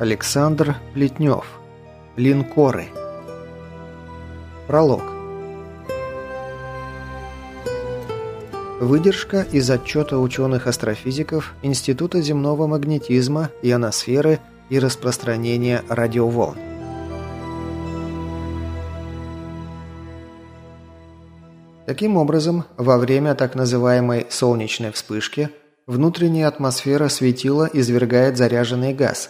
Александр Плетнев. Линкоры. Пролог. Выдержка из отчета ученых-астрофизиков Института земного магнетизма, ионосферы и распространения радиоволн. Таким образом, во время так называемой «солнечной вспышки» внутренняя атмосфера светила извергает заряженный газ.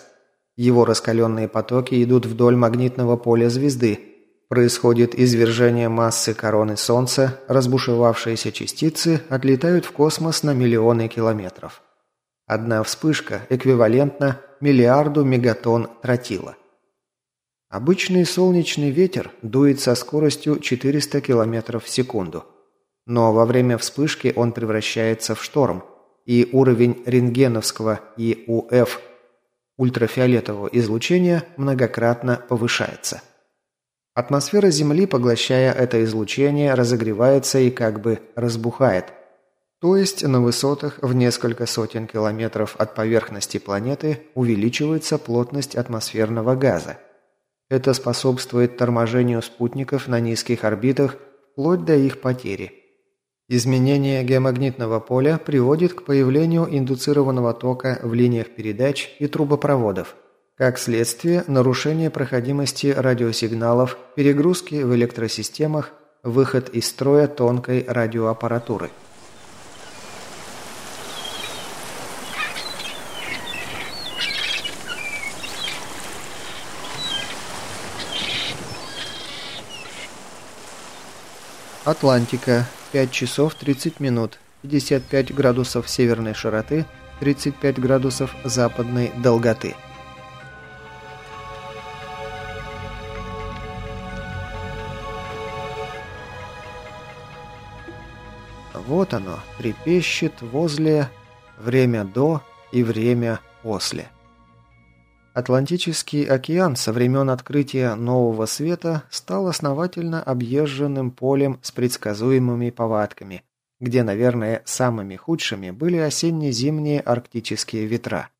Его раскаленные потоки идут вдоль магнитного поля звезды. Происходит извержение массы короны Солнца, разбушевавшиеся частицы отлетают в космос на миллионы километров. Одна вспышка эквивалентна миллиарду мегатонн тротила. Обычный солнечный ветер дует со скоростью 400 км в секунду. Но во время вспышки он превращается в шторм, и уровень рентгеновского и УФ ультрафиолетового излучения многократно повышается. Атмосфера Земли, поглощая это излучение, разогревается и как бы разбухает. То есть на высотах в несколько сотен километров от поверхности планеты увеличивается плотность атмосферного газа – это способствует торможению спутников на низких орбитах вплоть до их потери. Изменение геомагнитного поля приводит к появлению индуцированного тока в линиях передач и трубопроводов. Как следствие, нарушение проходимости радиосигналов, перегрузки в электросистемах, выход из строя тонкой радиоаппаратуры – Атлантика. 5 часов 30 минут. 55 градусов северной широты, 35 градусов западной долготы. Вот оно, трепещет возле время до и время после. Атлантический океан со времен открытия Нового Света стал основательно объезженным полем с предсказуемыми повадками, где, наверное, самыми худшими были осенне-зимние арктические ветра.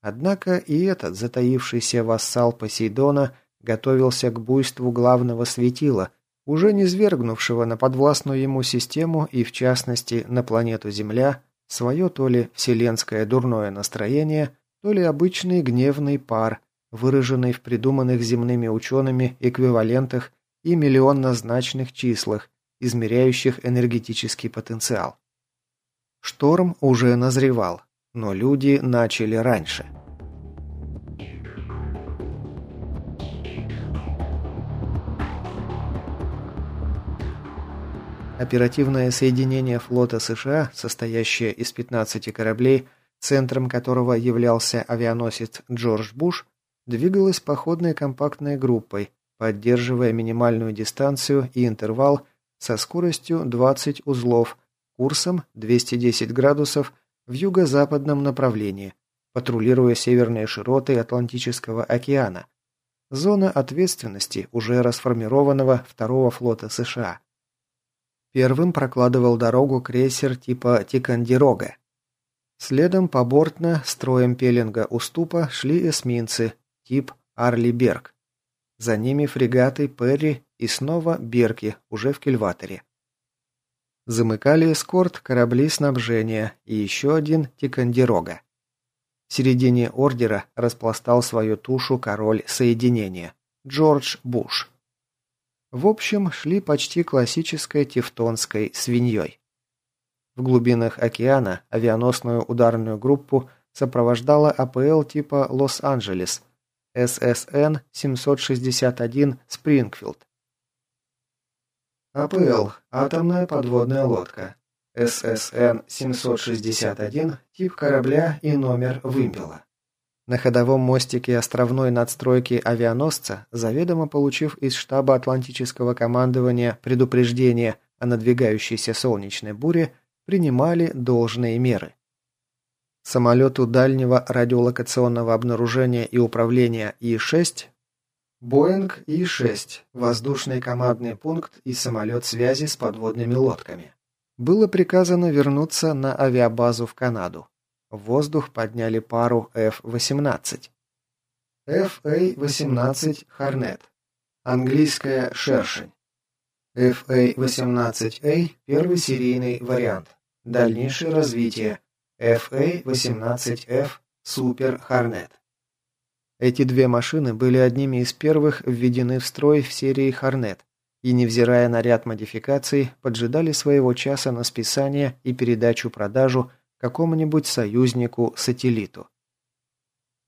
Однако и этот затаившийся вассал Посейдона готовился к буйству главного светила, уже не свергнувшего на подвластную ему систему и, в частности, на планету Земля, свое то ли вселенское дурное настроение – то ли обычный гневный пар, выраженный в придуманных земными учеными эквивалентах и миллионнозначных числах, измеряющих энергетический потенциал. Шторм уже назревал, но люди начали раньше. Оперативное соединение флота США, состоящее из 15 кораблей, центром которого являлся авианосец Джордж Буш, двигалась походной компактной группой, поддерживая минимальную дистанцию и интервал со скоростью 20 узлов, курсом 210 градусов в юго-западном направлении, патрулируя северные широты Атлантического океана. Зона ответственности уже расформированного второго флота США. Первым прокладывал дорогу крейсер типа «Тикандерога», Следом побортно, строем пеленга уступа, шли эсминцы, тип Арли Берг. За ними фрегаты Перри и снова Берки, уже в кильваторе. Замыкали эскорт корабли снабжения и еще один Тикандерога. В середине ордера распластал свою тушу король соединения Джордж Буш. В общем, шли почти классической тевтонской свиньей. В глубинах океана авианосную ударную группу сопровождала АПЛ типа «Лос-Анджелес» ССН-761 «Спрингфилд». АПЛ – атомная подводная лодка. ССН-761 – тип корабля и номер вымпела. На ходовом мостике островной надстройки авианосца, заведомо получив из штаба Атлантического командования предупреждение о надвигающейся солнечной буре, принимали должные меры. Самолету дальнего радиолокационного обнаружения и управления И-6, Боинг И-6, воздушный командный пункт и самолет связи с подводными лодками. Было приказано вернуться на авиабазу в Канаду. В воздух подняли пару F-18. FA-18 Hornet. Английская шершень. FA-18A – первый серийный вариант. Дальнейшее развитие. FA-18F Super Hornet. Эти две машины были одними из первых введены в строй в серии Hornet и, невзирая на ряд модификаций, поджидали своего часа на списание и передачу-продажу какому-нибудь союзнику-сателлиту.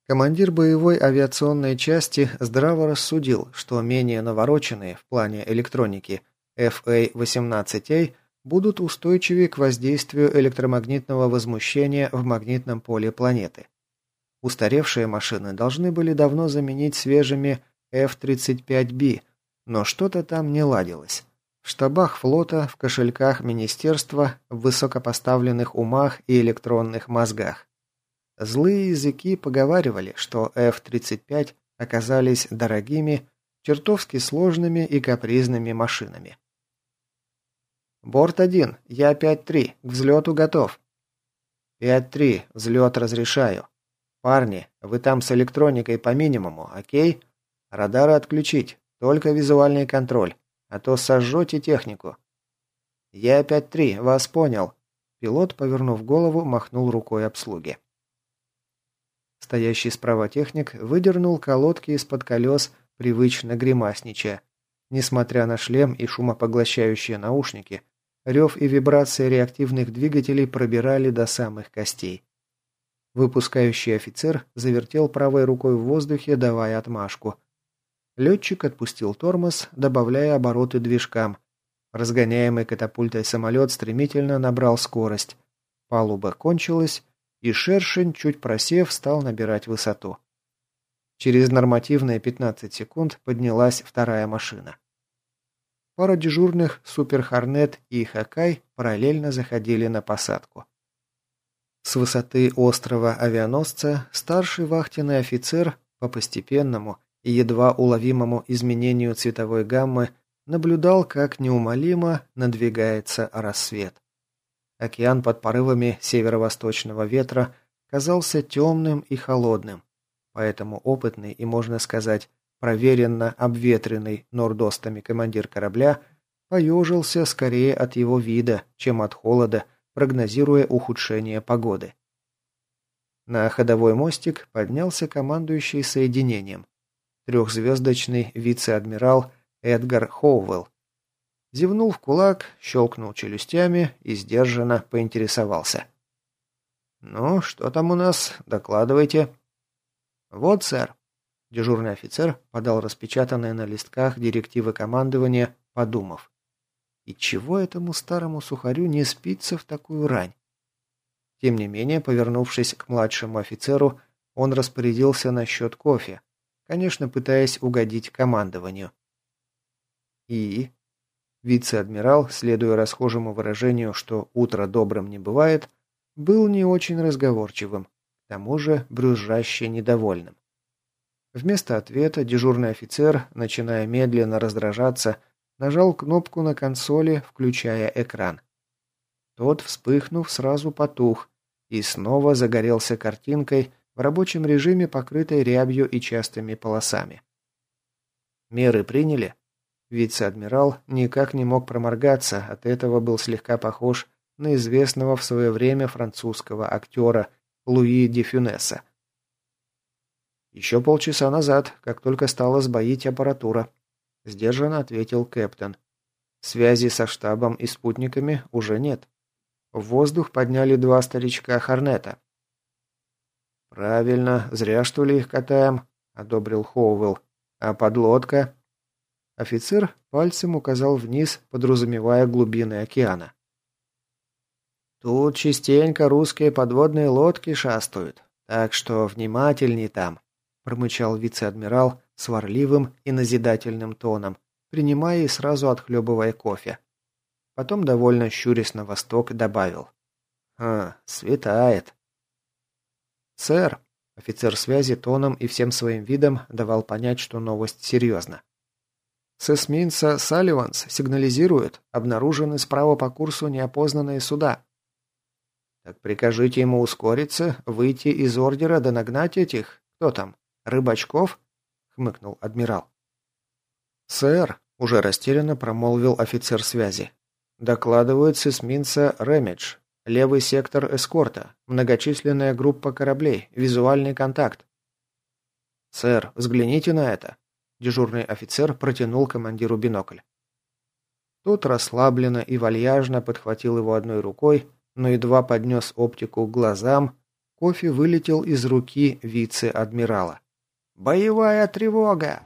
Командир боевой авиационной части здраво рассудил, что менее навороченные в плане электроники FA-18A будут устойчивее к воздействию электромагнитного возмущения в магнитном поле планеты. Устаревшие машины должны были давно заменить свежими F-35B, но что-то там не ладилось. В штабах флота, в кошельках министерства, в высокопоставленных умах и электронных мозгах. Злые языки поговаривали, что F-35 оказались дорогими, чертовски сложными и капризными машинами. «Борт-1, я 5-3, к взлету готов». «5-3, взлет разрешаю. Парни, вы там с электроникой по минимуму, окей? Радары отключить, только визуальный контроль, а то сожжете технику». «Я 5-3, вас понял». Пилот, повернув голову, махнул рукой обслуги. Стоящий справа техник выдернул колодки из-под колес, привычно гримасничая. Несмотря на шлем и шумопоглощающие наушники, рев и вибрации реактивных двигателей пробирали до самых костей. Выпускающий офицер завертел правой рукой в воздухе, давая отмашку. Летчик отпустил тормоз, добавляя обороты движкам. Разгоняемый катапультой самолет стремительно набрал скорость. Палуба кончилась, и шершень, чуть просев, стал набирать высоту. Через нормативные 15 секунд поднялась вторая машина. Пара дежурных Супер Хорнет и Хакай параллельно заходили на посадку. С высоты острова авианосца старший вахтенный офицер по постепенному и едва уловимому изменению цветовой гаммы наблюдал, как неумолимо надвигается рассвет. Океан под порывами северо-восточного ветра казался темным и холодным, поэтому опытный и, можно сказать, проверенно обветренный нордостами командир корабля поежился скорее от его вида, чем от холода, прогнозируя ухудшение погоды. На ходовой мостик поднялся командующий соединением, трехзвездочный вице-адмирал Эдгар Хоуэлл, Зевнул в кулак, щелкнул челюстями и сдержанно поинтересовался. «Ну, что там у нас? Докладывайте». «Вот, сэр». Дежурный офицер подал распечатанные на листках директивы командования, подумав. «И чего этому старому сухарю не спится в такую рань?» Тем не менее, повернувшись к младшему офицеру, он распорядился насчет кофе, конечно, пытаясь угодить командованию. «И?» Вице-адмирал, следуя расхожему выражению, что «утро добрым не бывает», был не очень разговорчивым, к тому же брюзжаще недовольным. Вместо ответа дежурный офицер, начиная медленно раздражаться, нажал кнопку на консоли, включая экран. Тот, вспыхнув, сразу потух и снова загорелся картинкой в рабочем режиме, покрытой рябью и частыми полосами. «Меры приняли?» Вице-адмирал никак не мог проморгаться, от этого был слегка похож на известного в свое время французского актера Луи де Фюнеса. «Еще полчаса назад, как только стала сбоить аппаратура», – сдержанно ответил Кэптон. «Связи со штабом и спутниками уже нет. В воздух подняли два старичка Хорнета». «Правильно, зря что ли их катаем», – одобрил Хоуэлл. «А подлодка?» Офицер пальцем указал вниз, подразумевая глубины океана. «Тут частенько русские подводные лодки шастают, так что внимательней там», промычал вице-адмирал сварливым и назидательным тоном, принимая и сразу отхлебывая кофе. Потом, довольно щурясь на восток, добавил. «А, светает». «Сэр», офицер связи тоном и всем своим видом давал понять, что новость серьезна. С эсминца «Салливанс» сигнализирует, обнаружены справа по курсу неопознанные суда. Так прикажите ему ускориться, выйти из ордера да нагнать этих, кто там, Рыбачков?» — хмыкнул адмирал. «Сэр», — уже растерянно промолвил офицер связи, — «докладывают с эсминца Рэмидж. Левый сектор эскорта. Многочисленная группа кораблей. Визуальный контакт». «Сэр, взгляните на это». Дежурный офицер протянул командиру бинокль. Тот расслабленно и вальяжно подхватил его одной рукой, но едва поднес оптику к глазам, кофе вылетел из руки вице-адмирала. «Боевая тревога!»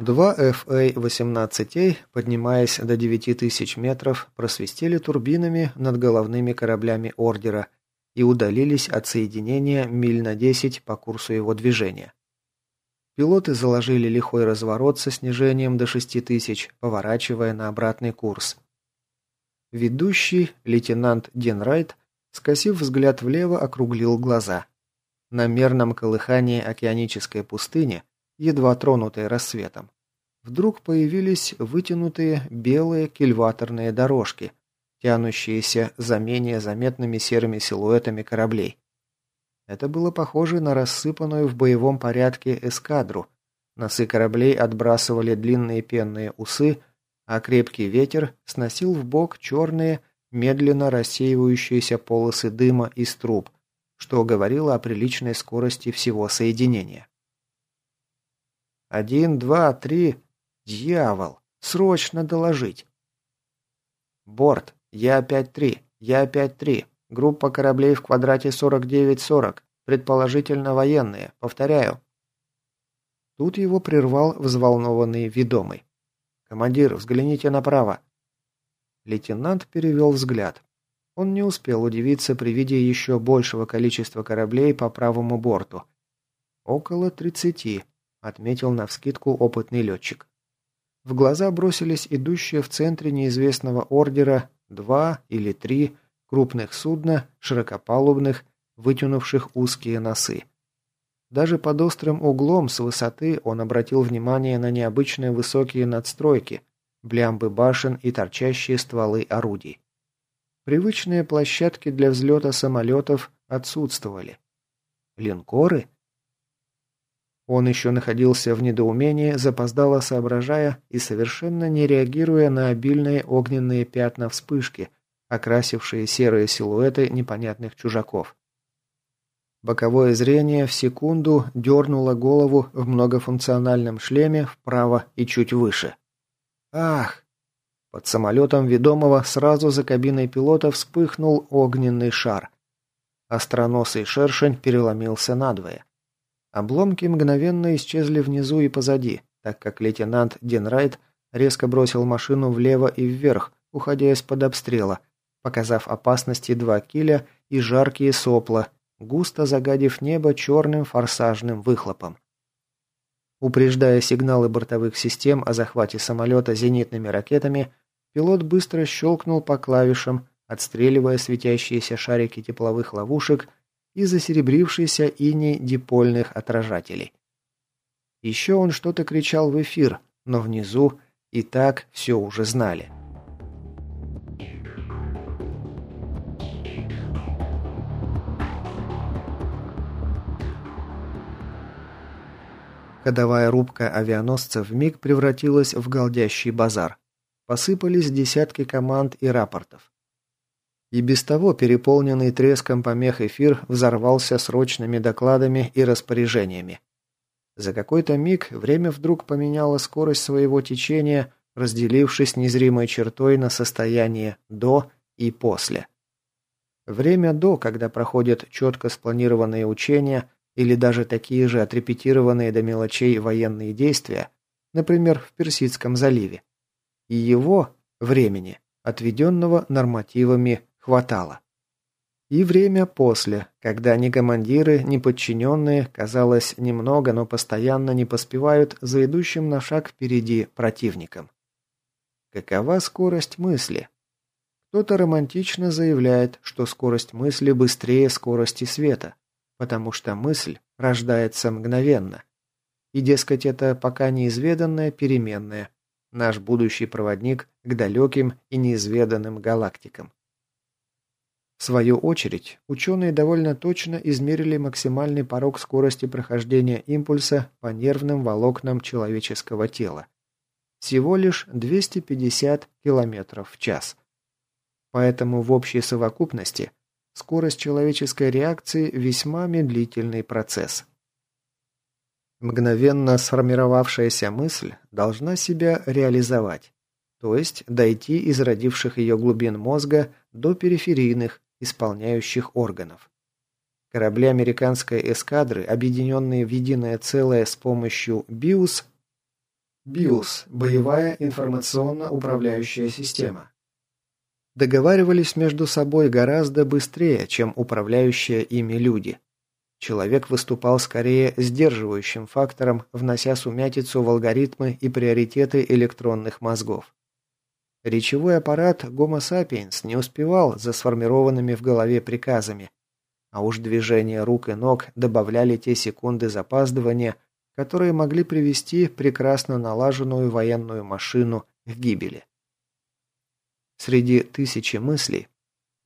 Два FA-18A, поднимаясь до 9000 метров, просвистели турбинами над головными кораблями Ордера и удалились от соединения миль на 10 по курсу его движения. Пилоты заложили лихой разворот со снижением до 6000, поворачивая на обратный курс. Ведущий, лейтенант Денрайт, скосив взгляд влево, округлил глаза. На мерном колыхании океанической пустыни, едва тронутой рассветом, вдруг появились вытянутые белые кильваторные дорожки, тянущиеся за менее заметными серыми силуэтами кораблей. Это было похоже на рассыпанную в боевом порядке эскадру. Носы кораблей отбрасывали длинные пенные усы, а крепкий ветер сносил в бок черные, медленно рассеивающиеся полосы дыма из труб, что говорило о приличной скорости всего соединения. «Один, два, три... Дьявол! Срочно доложить!» «Борт! Я-5-3, Я-5-3. Группа кораблей в квадрате 49-40. Предположительно военные. Повторяю. Тут его прервал взволнованный ведомый. «Командир, взгляните направо». Лейтенант перевел взгляд. Он не успел удивиться при виде еще большего количества кораблей по правому борту. «Около тридцати», — отметил навскидку опытный летчик. В глаза бросились идущие в центре неизвестного ордера Два или три крупных судна, широкопалубных, вытянувших узкие носы. Даже под острым углом с высоты он обратил внимание на необычные высокие надстройки, блямбы башен и торчащие стволы орудий. Привычные площадки для взлета самолетов отсутствовали. Линкоры? Он еще находился в недоумении, запоздало соображая и совершенно не реагируя на обильные огненные пятна вспышки, окрасившие серые силуэты непонятных чужаков. Боковое зрение в секунду дернуло голову в многофункциональном шлеме вправо и чуть выше. Ах! Под самолетом ведомого сразу за кабиной пилота вспыхнул огненный шар. Остроносый шершень переломился надвое. Обломки мгновенно исчезли внизу и позади, так как лейтенант Денрайт резко бросил машину влево и вверх, уходя из-под обстрела, показав опасности два киля и жаркие сопла, густо загадив небо черным форсажным выхлопом. Упреждая сигналы бортовых систем о захвате самолета зенитными ракетами, пилот быстро щелкнул по клавишам, отстреливая светящиеся шарики тепловых ловушек и засеребрившийся иней дипольных отражателей. Еще он что-то кричал в эфир, но внизу и так все уже знали. Ходовая рубка авианосца вмиг превратилась в голдящий базар. Посыпались десятки команд и рапортов. И без того переполненный треском помех эфир взорвался срочными докладами и распоряжениями. За какой-то миг время вдруг поменяло скорость своего течения, разделившись незримой чертой на состояние «до» и «после». Время «до», когда проходят четко спланированные учения или даже такие же отрепетированные до мелочей военные действия, например, в Персидском заливе, и его времени, отведенного нормативами хватало. И время после, когда ни командиры, ни подчиненные, казалось, немного, но постоянно не поспевают за идущим на шаг впереди противником. Какова скорость мысли? Кто-то романтично заявляет, что скорость мысли быстрее скорости света, потому что мысль рождается мгновенно. И, дескать, это пока неизведанная переменная, наш будущий проводник к далеким и неизведанным галактикам. В свою очередь, ученые довольно точно измерили максимальный порог скорости прохождения импульса по нервным волокнам человеческого тела. Всего лишь 250 км в час. Поэтому в общей совокупности скорость человеческой реакции весьма медлительный процесс. Мгновенно сформировавшаяся мысль должна себя реализовать, то есть дойти из родивших ее глубин мозга до периферийных, исполняющих органов. Корабли американской эскадры, объединенные в единое целое с помощью БИУС, БИУС – боевая информационно-управляющая система, договаривались между собой гораздо быстрее, чем управляющие ими люди. Человек выступал скорее сдерживающим фактором, внося сумятицу в алгоритмы и приоритеты электронных мозгов. Речевой аппарат Homo sapiens не успевал за сформированными в голове приказами, а уж движения рук и ног добавляли те секунды запаздывания, которые могли привести прекрасно налаженную военную машину к гибели. Среди тысячи мыслей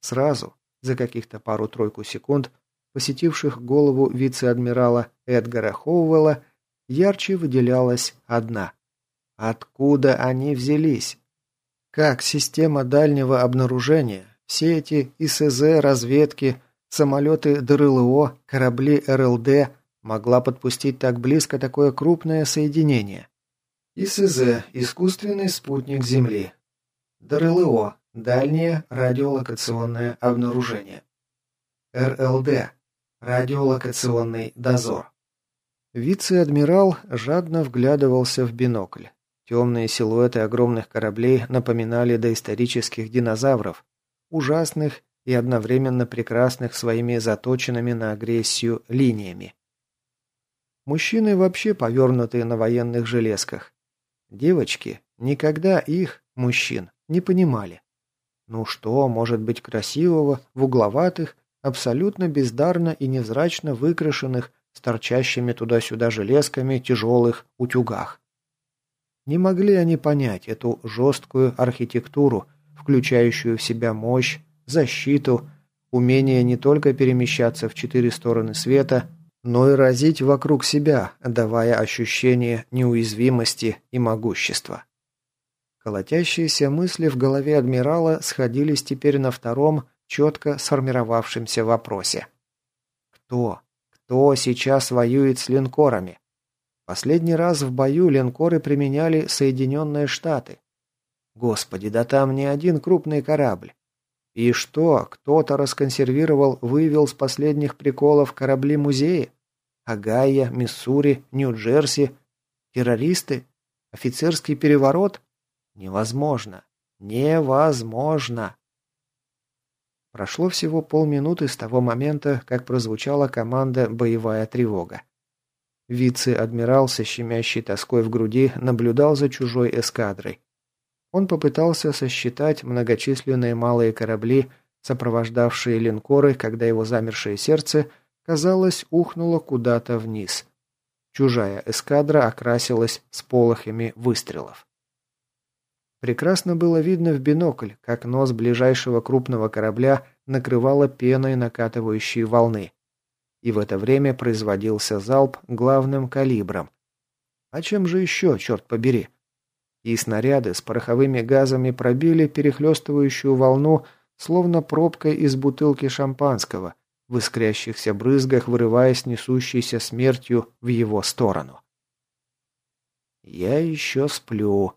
сразу, за каких-то пару-тройку секунд, посетивших голову вице-адмирала Эдгара Хоуэлла, ярче выделялась одна. Откуда они взялись? Как система дальнего обнаружения, все эти ИСЗ, разведки, самолеты ДРЛО, корабли РЛД могла подпустить так близко такое крупное соединение? ИСЗ – искусственный спутник Земли. ДРЛО – дальнее радиолокационное обнаружение. РЛД – радиолокационный дозор. Вице-адмирал жадно вглядывался в бинокль. Темные силуэты огромных кораблей напоминали доисторических динозавров, ужасных и одновременно прекрасных своими заточенными на агрессию линиями. Мужчины вообще повернутые на военных железках. Девочки никогда их, мужчин, не понимали. Ну что может быть красивого в угловатых, абсолютно бездарно и невзрачно выкрашенных, с торчащими туда-сюда железками тяжелых утюгах? Не могли они понять эту жесткую архитектуру, включающую в себя мощь, защиту, умение не только перемещаться в четыре стороны света, но и разить вокруг себя, давая ощущение неуязвимости и могущества. Колотящиеся мысли в голове адмирала сходились теперь на втором, четко сформировавшемся вопросе. Кто? Кто сейчас воюет с линкорами? Последний раз в бою линкоры применяли Соединенные Штаты. Господи, да там не один крупный корабль. И что, кто-то расконсервировал, вывел с последних приколов корабли-музеи? Агая, Миссури, Нью-Джерси? Террористы? Офицерский переворот? Невозможно. Невозможно. Прошло всего полминуты с того момента, как прозвучала команда «Боевая тревога». Вице-адмирал со щемящей тоской в груди наблюдал за чужой эскадрой. Он попытался сосчитать многочисленные малые корабли, сопровождавшие линкоры, когда его замершее сердце, казалось, ухнуло куда-то вниз. Чужая эскадра окрасилась с полохами выстрелов. Прекрасно было видно в бинокль, как нос ближайшего крупного корабля накрывало пеной накатывающие волны и в это время производился залп главным калибром. А чем же еще, черт побери? И снаряды с пороховыми газами пробили перехлестывающую волну, словно пробкой из бутылки шампанского, в искрящихся брызгах вырываясь несущейся смертью в его сторону. «Я еще сплю».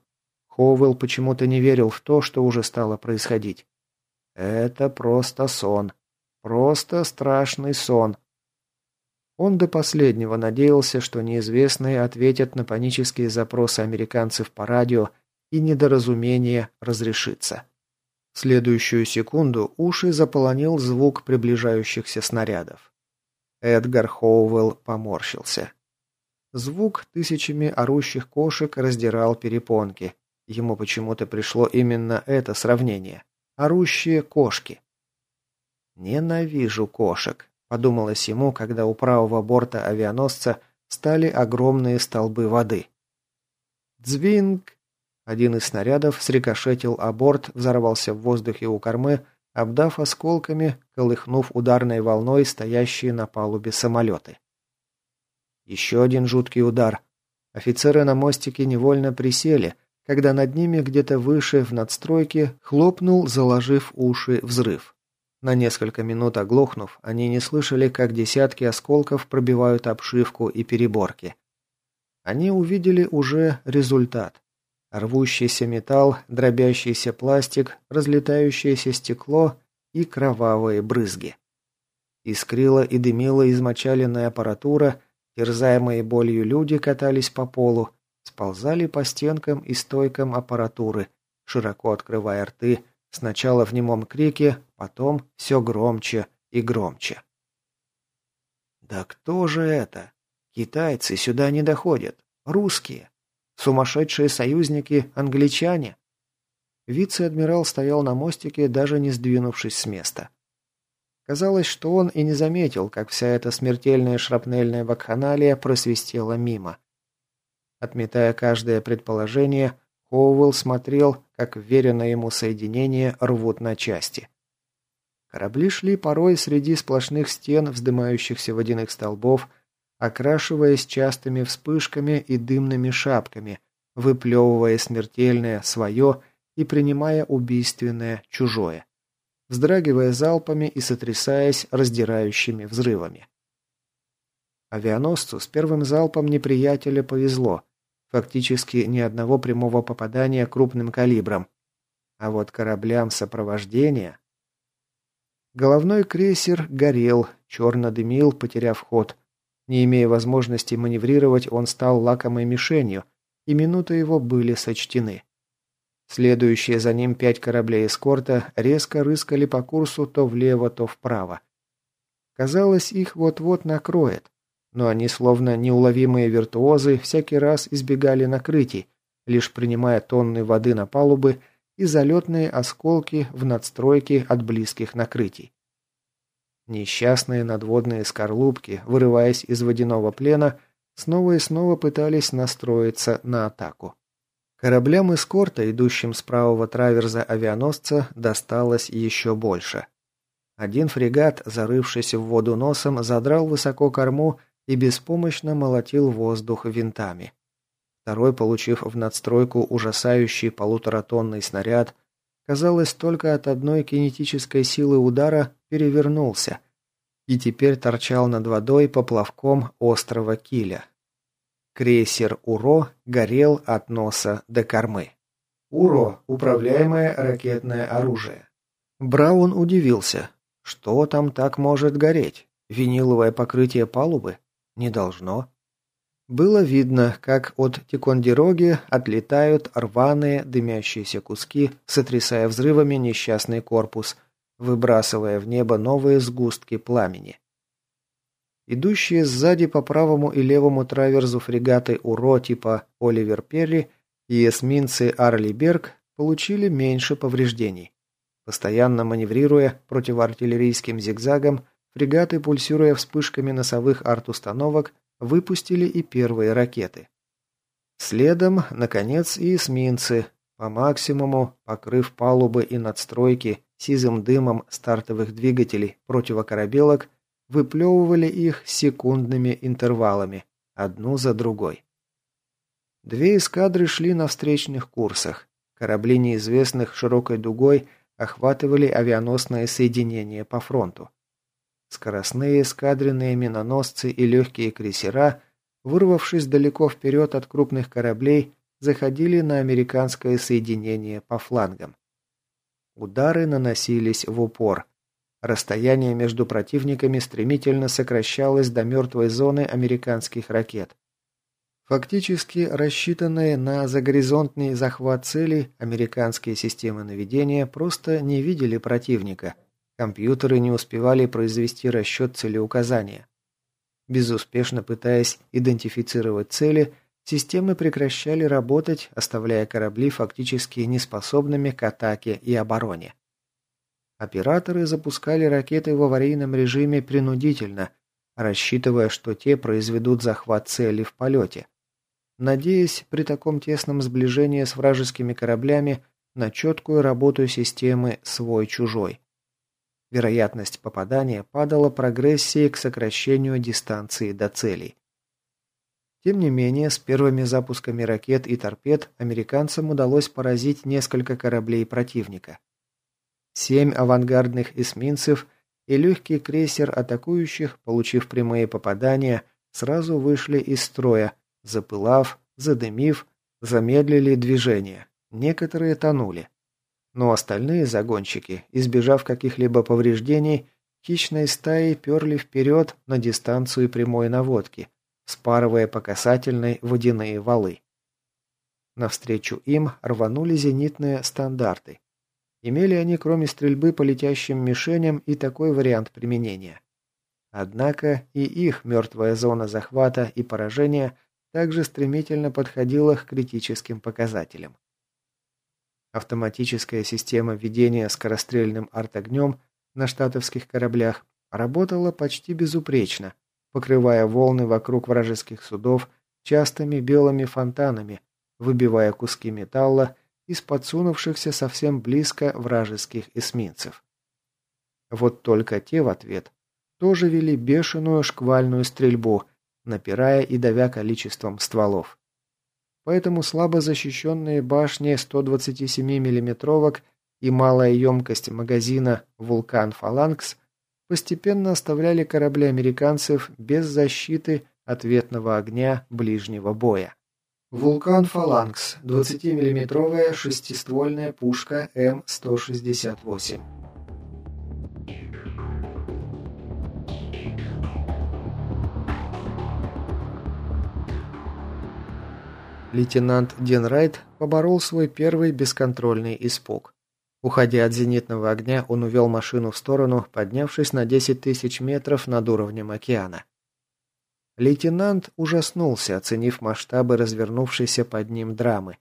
Хоуэлл почему-то не верил в то, что уже стало происходить. «Это просто сон. Просто страшный сон. Он до последнего надеялся, что неизвестные ответят на панические запросы американцев по радио и недоразумение разрешится. В следующую секунду уши заполонил звук приближающихся снарядов. Эдгар Хоуэлл поморщился. Звук тысячами орущих кошек раздирал перепонки. Ему почему-то пришло именно это сравнение. Орущие кошки. «Ненавижу кошек», Подумалось ему, когда у правого борта авианосца стали огромные столбы воды. Дзвинг! Один из снарядов срикошетил о борт, взорвался в воздухе у кормы, обдав осколками, колыхнув ударной волной стоящие на палубе самолеты. Еще один жуткий удар. Офицеры на мостике невольно присели, когда над ними где-то выше в надстройке хлопнул, заложив уши, взрыв. На несколько минут оглохнув, они не слышали, как десятки осколков пробивают обшивку и переборки. Они увидели уже результат. Рвущийся металл, дробящийся пластик, разлетающееся стекло и кровавые брызги. Искрила и дымила измочаленная аппаратура, терзаемые болью люди катались по полу, сползали по стенкам и стойкам аппаратуры, широко открывая рты, сначала в немом крике, потом все громче и громче. «Да кто же это? Китайцы сюда не доходят. Русские. Сумасшедшие союзники – англичане. Вице-адмирал стоял на мостике, даже не сдвинувшись с места. Казалось, что он и не заметил, как вся эта смертельная шрапнельная вакханалия просвистела мимо. Отметая каждое предположение, Хоуэлл смотрел, как веренное ему соединение рвут на части. Корабли шли порой среди сплошных стен вздымающихся водяных столбов, окрашиваясь частыми вспышками и дымными шапками, выплевывая смертельное свое и принимая убийственное чужое, вздрагивая залпами и сотрясаясь раздирающими взрывами. Авианосцу с первым залпом неприятеля повезло. Фактически ни одного прямого попадания крупным калибром. А вот кораблям сопровождения... Головной крейсер горел, черно дымил, потеряв ход – не имея возможности маневрировать, он стал лакомой мишенью, и минуты его были сочтены. Следующие за ним пять кораблей эскорта резко рыскали по курсу то влево, то вправо. Казалось, их вот-вот накроет, но они, словно неуловимые виртуозы, всякий раз избегали накрытий, лишь принимая тонны воды на палубы и залетные осколки в надстройке от близких накрытий. Несчастные надводные скорлупки, вырываясь из водяного плена, снова и снова пытались настроиться на атаку. Кораблям эскорта, идущим с правого траверза авианосца, досталось еще больше. Один фрегат, зарывшись в воду носом, задрал высоко корму и беспомощно молотил воздух винтами. Второй, получив в надстройку ужасающий полуторатонный снаряд, казалось, только от одной кинетической силы удара перевернулся и теперь торчал над водой поплавком острова Киля. Крейсер «Уро» горел от носа до кормы. «Уро» – управляемое ракетное оружие. Браун удивился. Что там так может гореть? Виниловое покрытие палубы? Не должно. Было видно, как от Тикондироги отлетают рваные дымящиеся куски, сотрясая взрывами несчастный корпус, выбрасывая в небо новые сгустки пламени. Идущие сзади по правому и левому траверзу фрегаты УРО типа «Оливер Перри» и эсминцы «Арли Берг» получили меньше повреждений. Постоянно маневрируя противоартиллерийским зигзагом, фрегаты, пульсируя вспышками носовых арт-установок, выпустили и первые ракеты. Следом, наконец, и эсминцы, по максимуму покрыв палубы и надстройки сизым дымом стартовых двигателей противокорабелок, выплевывали их секундными интервалами, одну за другой. Две эскадры шли на встречных курсах. Корабли неизвестных широкой дугой охватывали авианосное соединение по фронту. Скоростные эскадренные миноносцы и легкие крейсера, вырвавшись далеко вперед от крупных кораблей, заходили на американское соединение по флангам. Удары наносились в упор. Расстояние между противниками стремительно сокращалось до мертвой зоны американских ракет. Фактически рассчитанные на загоризонтный захват цели, американские системы наведения просто не видели противника. Компьютеры не успевали произвести расчет целеуказания. Безуспешно пытаясь идентифицировать цели – Системы прекращали работать, оставляя корабли фактически неспособными к атаке и обороне. Операторы запускали ракеты в аварийном режиме принудительно, рассчитывая, что те произведут захват цели в полете. надеясь при таком тесном сближении с вражескими кораблями на четкую работу системы «свой-чужой». Вероятность попадания падала прогрессией к сокращению дистанции до целей. Тем не менее, с первыми запусками ракет и торпед американцам удалось поразить несколько кораблей противника. Семь авангардных эсминцев и легкий крейсер атакующих, получив прямые попадания, сразу вышли из строя, запылав, задымив, замедлили движение. Некоторые тонули. Но остальные загонщики, избежав каких-либо повреждений, хищной стаей перли вперед на дистанцию прямой наводки, спарывая по касательной водяные валы. Навстречу им рванули зенитные стандарты. Имели они, кроме стрельбы по летящим мишеням, и такой вариант применения. Однако и их мертвая зона захвата и поражения также стремительно подходила к критическим показателям. Автоматическая система ведения скорострельным артогнем на штатовских кораблях работала почти безупречно, покрывая волны вокруг вражеских судов частыми белыми фонтанами, выбивая куски металла из подсунувшихся совсем близко вражеских эсминцев. Вот только те в ответ тоже вели бешеную шквальную стрельбу, напирая и давя количеством стволов поэтому слабо защищенные башни 127 миллиметровок и малая емкость магазина «Вулкан Фаланкс» постепенно оставляли корабли американцев без защиты ответного огня ближнего боя. «Вулкан Фаланкс» – 20-миллиметровая шестиствольная пушка М-168. Лейтенант Ден Райт поборол свой первый бесконтрольный испуг. Уходя от зенитного огня, он увел машину в сторону, поднявшись на 10 тысяч метров над уровнем океана. Лейтенант ужаснулся, оценив масштабы развернувшейся под ним драмы.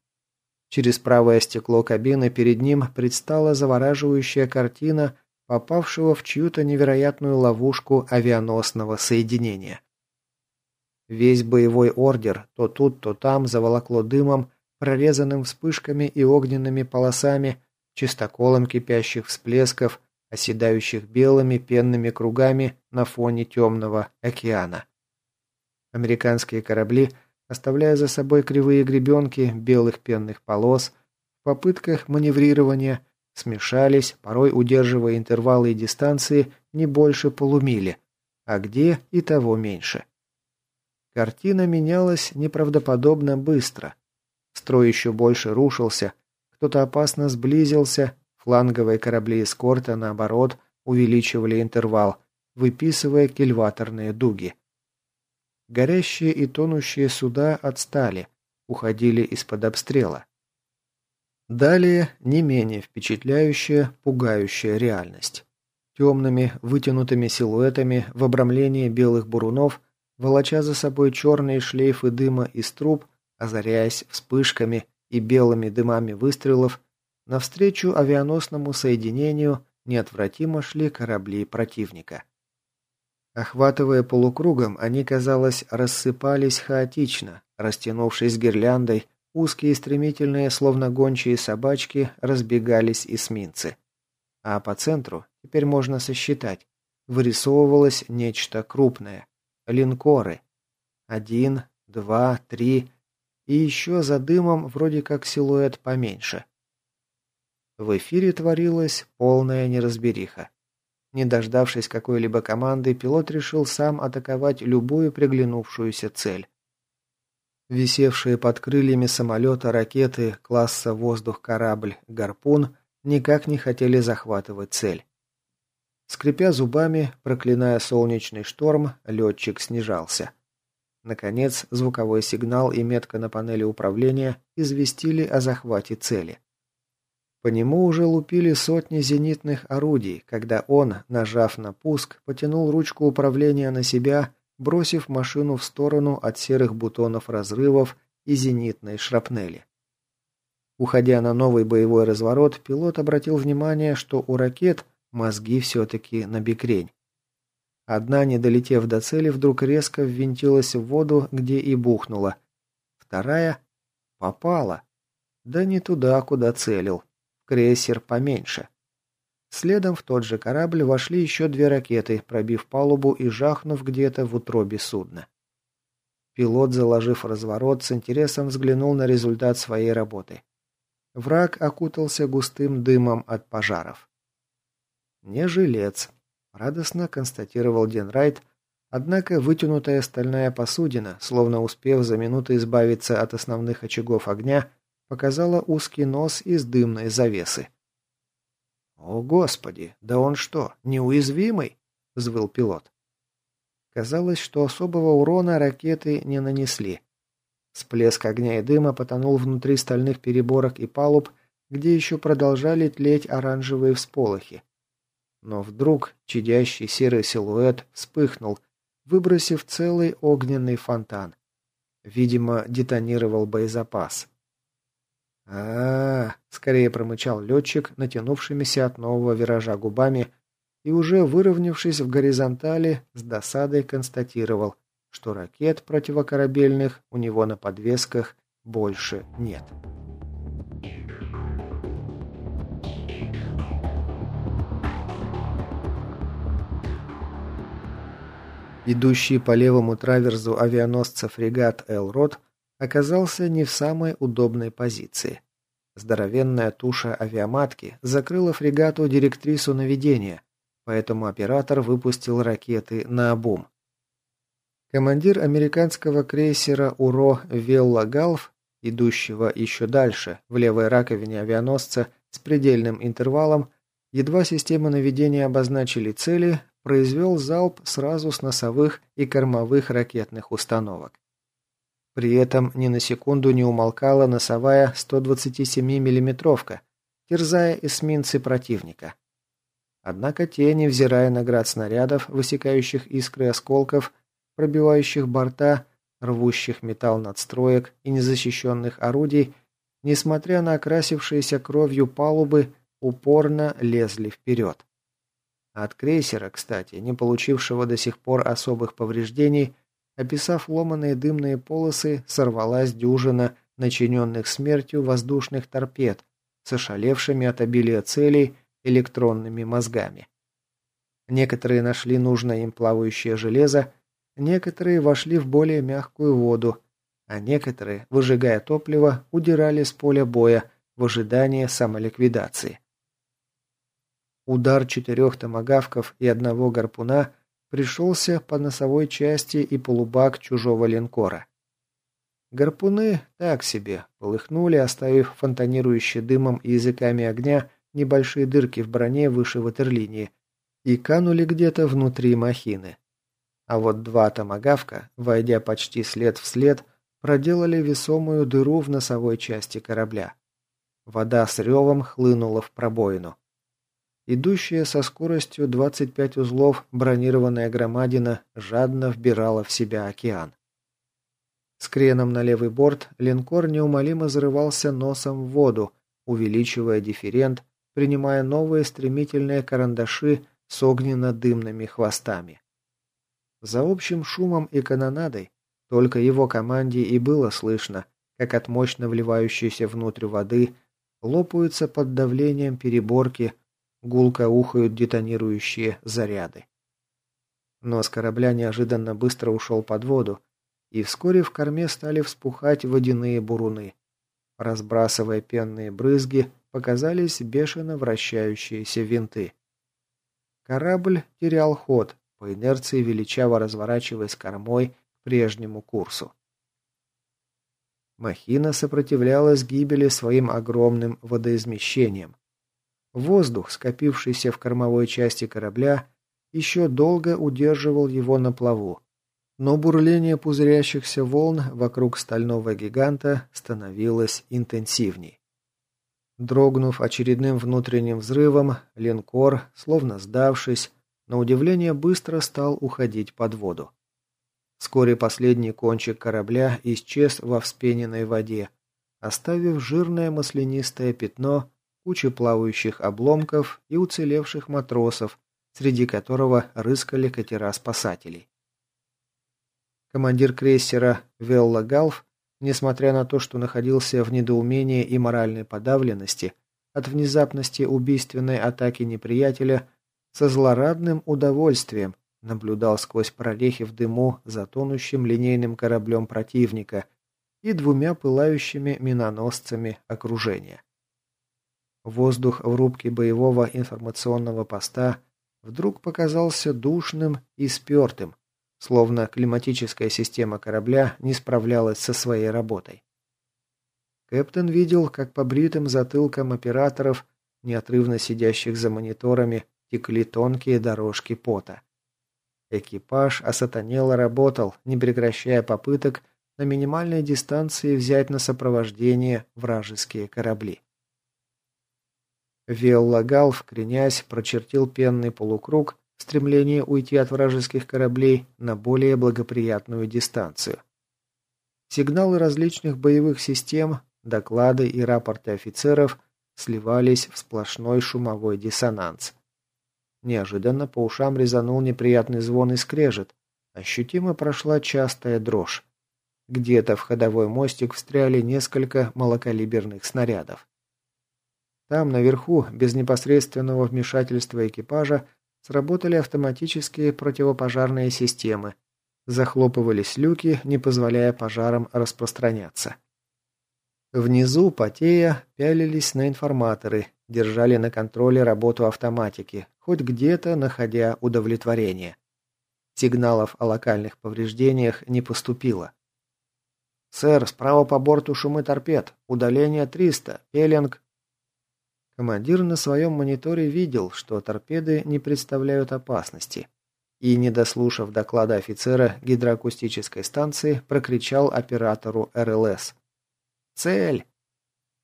Через правое стекло кабины перед ним предстала завораживающая картина попавшего в чью-то невероятную ловушку авианосного соединения. Весь боевой ордер то тут, то там заволокло дымом, прорезанным вспышками и огненными полосами, чистоколом кипящих всплесков, оседающих белыми пенными кругами на фоне темного океана. Американские корабли, оставляя за собой кривые гребенки белых пенных полос, в попытках маневрирования смешались, порой удерживая интервалы и дистанции не больше полумили, а где и того меньше. Картина менялась неправдоподобно быстро. Строй еще больше рушился, кто-то опасно сблизился, фланговые корабли эскорта, наоборот, увеличивали интервал, выписывая кильваторные дуги. Горящие и тонущие суда отстали, уходили из-под обстрела. Далее не менее впечатляющая, пугающая реальность. Темными, вытянутыми силуэтами в обрамлении белых бурунов волоча за собой черные шлейфы дыма из труб, озаряясь вспышками и белыми дымами выстрелов, навстречу авианосному соединению неотвратимо шли корабли противника. Охватывая полукругом, они, казалось, рассыпались хаотично, растянувшись гирляндой, узкие и стремительные, словно гончие собачки, разбегались эсминцы. А по центру, теперь можно сосчитать, вырисовывалось нечто крупное линкоры. Один, два, три. И еще за дымом вроде как силуэт поменьше. В эфире творилась полная неразбериха. Не дождавшись какой-либо команды, пилот решил сам атаковать любую приглянувшуюся цель. Висевшие под крыльями самолета ракеты класса воздух-корабль «Гарпун» никак не хотели захватывать цель. Скрипя зубами, проклиная солнечный шторм, летчик снижался. Наконец, звуковой сигнал и метка на панели управления известили о захвате цели. По нему уже лупили сотни зенитных орудий, когда он, нажав на пуск, потянул ручку управления на себя, бросив машину в сторону от серых бутонов разрывов и зенитной шрапнели. Уходя на новый боевой разворот, пилот обратил внимание, что у ракет – Мозги все-таки на бекрень. Одна, не долетев до цели, вдруг резко ввинтилась в воду, где и бухнула. Вторая попала. Да не туда, куда целил. Крейсер поменьше. Следом в тот же корабль вошли еще две ракеты, пробив палубу и жахнув где-то в утробе судна. Пилот, заложив разворот, с интересом взглянул на результат своей работы. Враг окутался густым дымом от пожаров. «Не жилец», — радостно констатировал Денрайт, однако вытянутая стальная посудина, словно успев за минуту избавиться от основных очагов огня, показала узкий нос из дымной завесы. «О, Господи! Да он что, неуязвимый?» – взвыл пилот. Казалось, что особого урона ракеты не нанесли. Всплеск огня и дыма потонул внутри стальных переборок и палуб, где еще продолжали тлеть оранжевые всполохи. Но вдруг чадящий серый силуэт вспыхнул, выбросив целый огненный фонтан. Видимо, детонировал боезапас а, -а, скорее промычал летчик, натянувшимися от нового виража губами, и уже выровнявшись в горизонтали, с досадой констатировал, что ракет противокорабельных у него на подвесках больше нет. Идущий по левому траверзу авианосца фрегат «Элрод» оказался не в самой удобной позиции. Здоровенная туша авиаматки закрыла фрегату директрису наведения, поэтому оператор выпустил ракеты на обум. Командир американского крейсера «Уро» Велла Галф, идущего еще дальше, в левой раковине авианосца с предельным интервалом, едва системы наведения обозначили цели, произвел залп сразу с носовых и кормовых ракетных установок. При этом ни на секунду не умолкала носовая 127 миллиметровка терзая эсминцы противника. Однако те, невзирая на град снарядов, высекающих искры осколков, пробивающих борта, рвущих металл надстроек и незащищенных орудий, несмотря на окрасившиеся кровью палубы, упорно лезли вперед. От крейсера, кстати, не получившего до сих пор особых повреждений, Описав ломаные дымные полосы, сорвалась дюжина начиненных смертью воздушных торпед с ошалевшими от обилия целей электронными мозгами. Некоторые нашли нужное им плавающее железо, некоторые вошли в более мягкую воду, а некоторые, выжигая топливо, удирали с поля боя в ожидании самоликвидации. Удар четырех томагавков и одного гарпуна – пришелся по носовой части и полубак чужого линкора. Гарпуны так себе полыхнули, оставив фонтанирующие дымом и языками огня небольшие дырки в броне выше ватерлинии и канули где-то внутри махины. А вот два томагавка, войдя почти след в след, проделали весомую дыру в носовой части корабля. Вода с ревом хлынула в пробоину. Идущая со скоростью 25 узлов бронированная громадина жадно вбирала в себя океан. С креном на левый борт линкор неумолимо зарывался носом в воду, увеличивая дифферент, принимая новые стремительные карандаши с огненно-дымными хвостами. За общим шумом и канонадой только его команде и было слышно, как от мощно вливающейся внутрь воды лопаются под давлением переборки Гулко ухают детонирующие заряды. Нос корабля неожиданно быстро ушел под воду, и вскоре в корме стали вспухать водяные буруны. Разбрасывая пенные брызги, показались бешено вращающиеся винты. Корабль терял ход, по инерции величаво разворачиваясь кормой к прежнему курсу. Махина сопротивлялась гибели своим огромным водоизмещением. Воздух, скопившийся в кормовой части корабля, еще долго удерживал его на плаву. Но бурление пузырящихся волн вокруг стального гиганта становилось интенсивней. Дрогнув очередным внутренним взрывом, линкор, словно сдавшись, на удивление быстро стал уходить под воду. Вскоре последний кончик корабля исчез во вспененной воде, оставив жирное маслянистое пятно кучу плавающих обломков и уцелевших матросов, среди которого рыскали катера спасателей. Командир крейсера Велла Галф несмотря на то, что находился в недоумении и моральной подавленности от внезапности убийственной атаки неприятеля, со злорадным удовольствием наблюдал сквозь прорехи в дыму за тонущим линейным кораблем противника и двумя пылающими миноносцами окружения. Воздух в рубке боевого информационного поста вдруг показался душным и спертым, словно климатическая система корабля не справлялась со своей работой. Кэптен видел, как по бритым затылкам операторов, неотрывно сидящих за мониторами, текли тонкие дорожки пота. Экипаж осатанело работал, не прекращая попыток на минимальной дистанции взять на сопровождение вражеские корабли. Велла Галф, кренясь, прочертил пенный полукруг в стремлении уйти от вражеских кораблей на более благоприятную дистанцию. Сигналы различных боевых систем, доклады и рапорты офицеров сливались в сплошной шумовой диссонанс. Неожиданно по ушам резанул неприятный звон и скрежет. Ощутимо прошла частая дрожь. Где-то в ходовой мостик встряли несколько малокалиберных снарядов. Там, наверху, без непосредственного вмешательства экипажа, сработали автоматические противопожарные системы. Захлопывались люки, не позволяя пожарам распространяться. Внизу, потея, пялились на информаторы, держали на контроле работу автоматики, хоть где-то находя удовлетворение. Сигналов о локальных повреждениях не поступило. «Сэр, справа по борту шумы торпед. Удаление 300. Пелинг Командир на своем мониторе видел, что торпеды не представляют опасности. И, не дослушав доклада офицера гидроакустической станции, прокричал оператору РЛС. «Цель!»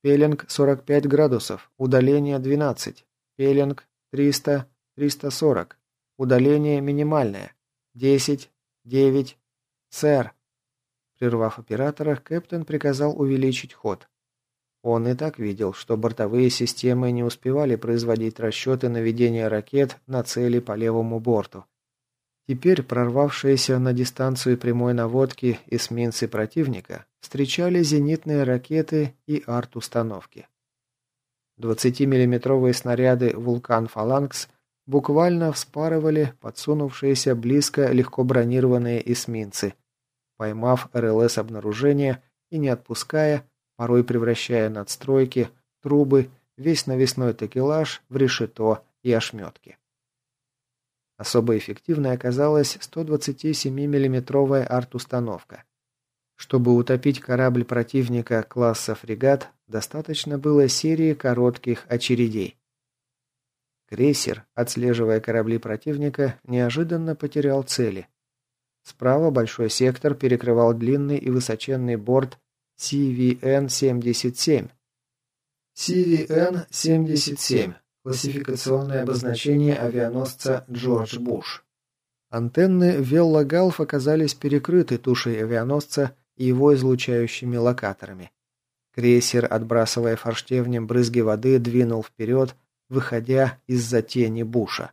Пелинг 45 градусов, удаление 12. Пелинг 300, 340. Удаление минимальное. 10, 9. Сэр. Прервав оператора, Кэптен приказал увеличить ход. Он и так видел, что бортовые системы не успевали производить расчеты наведения ракет на цели по левому борту. Теперь прорвавшиеся на дистанцию прямой наводки эсминцы противника встречали зенитные ракеты и арт-установки. 20-миллиметровые снаряды «Вулкан Фаланкс» буквально вспарывали подсунувшиеся близко легко бронированные эсминцы, поймав РЛС обнаружение и не отпуская, порой превращая надстройки, трубы, весь навесной такелаж в решето и ошметки. Особо эффективной оказалась 127 миллиметровая арт-установка. Чтобы утопить корабль противника класса фрегат, достаточно было серии коротких очередей. Крейсер, отслеживая корабли противника, неожиданно потерял цели. Справа большой сектор перекрывал длинный и высоченный борт CVN-77. CVN-77. Классификационное обозначение авианосца Джордж Буш. Антенны Велла Галф оказались перекрыты тушей авианосца и его излучающими локаторами. Крейсер, отбрасывая форштевнем брызги воды, двинул вперед, выходя из-за тени Буша.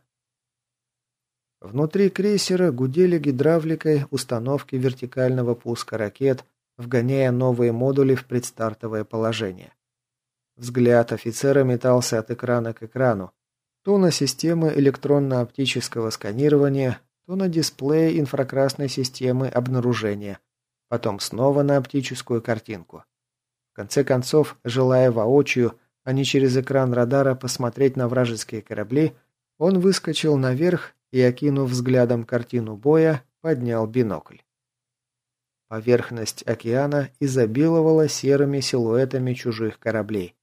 Внутри крейсера гудели гидравликой установки вертикального пуска ракет вгоняя новые модули в предстартовое положение. Взгляд офицера метался от экрана к экрану, то на системы электронно-оптического сканирования, то на дисплее инфракрасной системы обнаружения, потом снова на оптическую картинку. В конце концов, желая воочию, а не через экран радара посмотреть на вражеские корабли, он выскочил наверх и, окинув взглядом картину боя, поднял бинокль. Поверхность океана изобиловала серыми силуэтами чужих кораблей.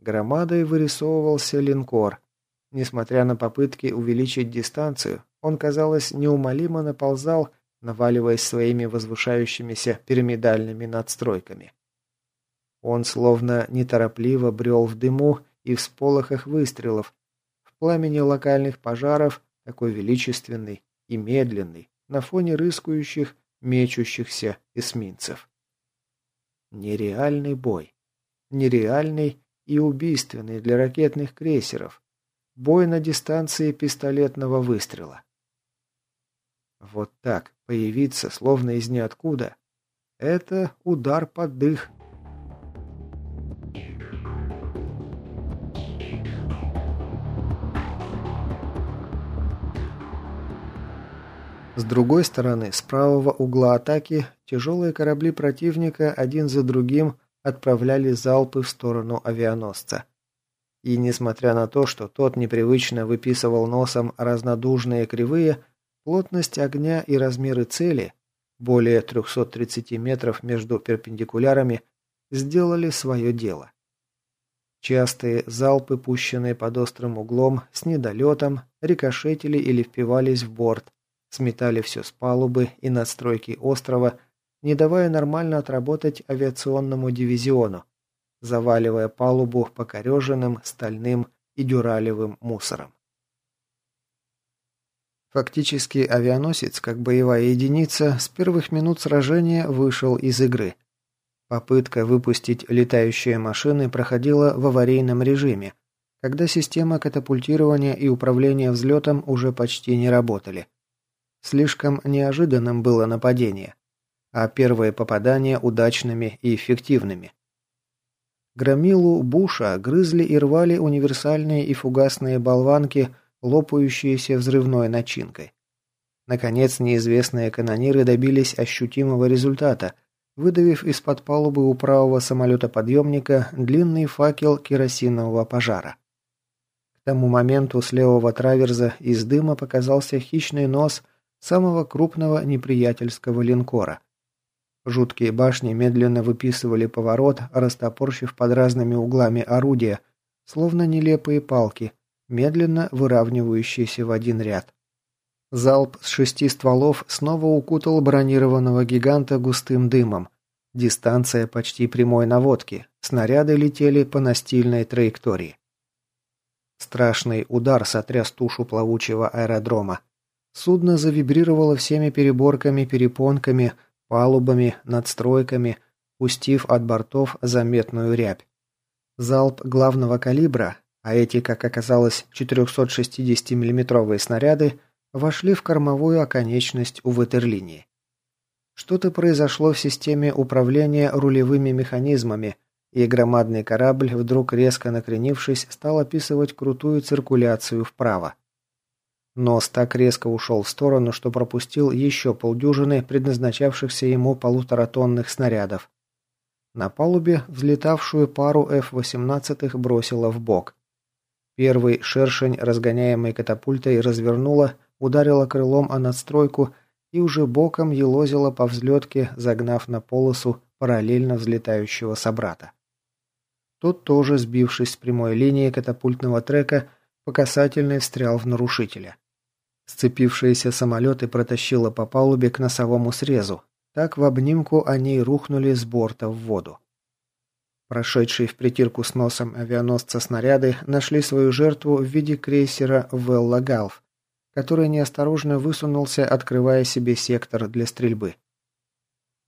Громадой вырисовывался линкор. Несмотря на попытки увеличить дистанцию, он, казалось, неумолимо наползал, наваливаясь своими возвышающимися пирамидальными надстройками. Он словно неторопливо брел в дыму и в сполохах выстрелов, в пламени локальных пожаров, такой величественный и медленный, на фоне рыскающих мечущихся эсминцев. Нереальный бой. Нереальный и убийственный для ракетных крейсеров. Бой на дистанции пистолетного выстрела. Вот так, появиться, словно из ниоткуда. Это удар под дых. С другой стороны, с правого угла атаки, тяжелые корабли противника один за другим отправляли залпы в сторону авианосца. И несмотря на то, что тот непривычно выписывал носом разнодужные кривые, плотность огня и размеры цели, более 330 метров между перпендикулярами, сделали свое дело. Частые залпы, пущенные под острым углом, с недолетом, рикошетили или впивались в борт, сметали все с палубы и надстройки острова, не давая нормально отработать авиационному дивизиону, заваливая палубу покореженным стальным и дюралевым мусором. Фактически авианосец, как боевая единица, с первых минут сражения вышел из игры. Попытка выпустить летающие машины проходила в аварийном режиме, когда система катапультирования и управления взлетом уже почти не работали. Слишком неожиданным было нападение, а первые попадания удачными и эффективными. Громилу Буша грызли и рвали универсальные и фугасные болванки, лопающиеся взрывной начинкой. Наконец, неизвестные канониры добились ощутимого результата, выдавив из-под палубы у правого самолета-подъемника длинный факел керосинового пожара. К тому моменту с левого траверза из дыма показался хищный нос самого крупного неприятельского линкора – Жуткие башни медленно выписывали поворот, растопорщив под разными углами орудия, словно нелепые палки, медленно выравнивающиеся в один ряд. Залп с шести стволов снова укутал бронированного гиганта густым дымом. Дистанция почти прямой наводки. Снаряды летели по настильной траектории. Страшный удар сотряс тушу плавучего аэродрома. Судно завибрировало всеми переборками-перепонками, палубами, надстройками, пустив от бортов заметную рябь. Залп главного калибра, а эти, как оказалось, 460 миллиметровые снаряды, вошли в кормовую оконечность у ватерлинии. Что-то произошло в системе управления рулевыми механизмами, и громадный корабль, вдруг резко накренившись, стал описывать крутую циркуляцию вправо. Нос так резко ушел в сторону, что пропустил еще полдюжины предназначавшихся ему полуторатонных снарядов. На палубе взлетавшую пару F-18 бросило в бок. Первый шершень, разгоняемый катапультой, развернула, ударила крылом о надстройку и уже боком елозила по взлетке, загнав на полосу параллельно взлетающего собрата. Тот тоже, сбившись с прямой линии катапультного трека, по касательной встрял в нарушителя. Сцепившиеся самолеты протащило по палубе к носовому срезу. Так в обнимку они и рухнули с борта в воду. Прошедшие в притирку с носом авианосца снаряды нашли свою жертву в виде крейсера «Велла Галф», который неосторожно высунулся, открывая себе сектор для стрельбы.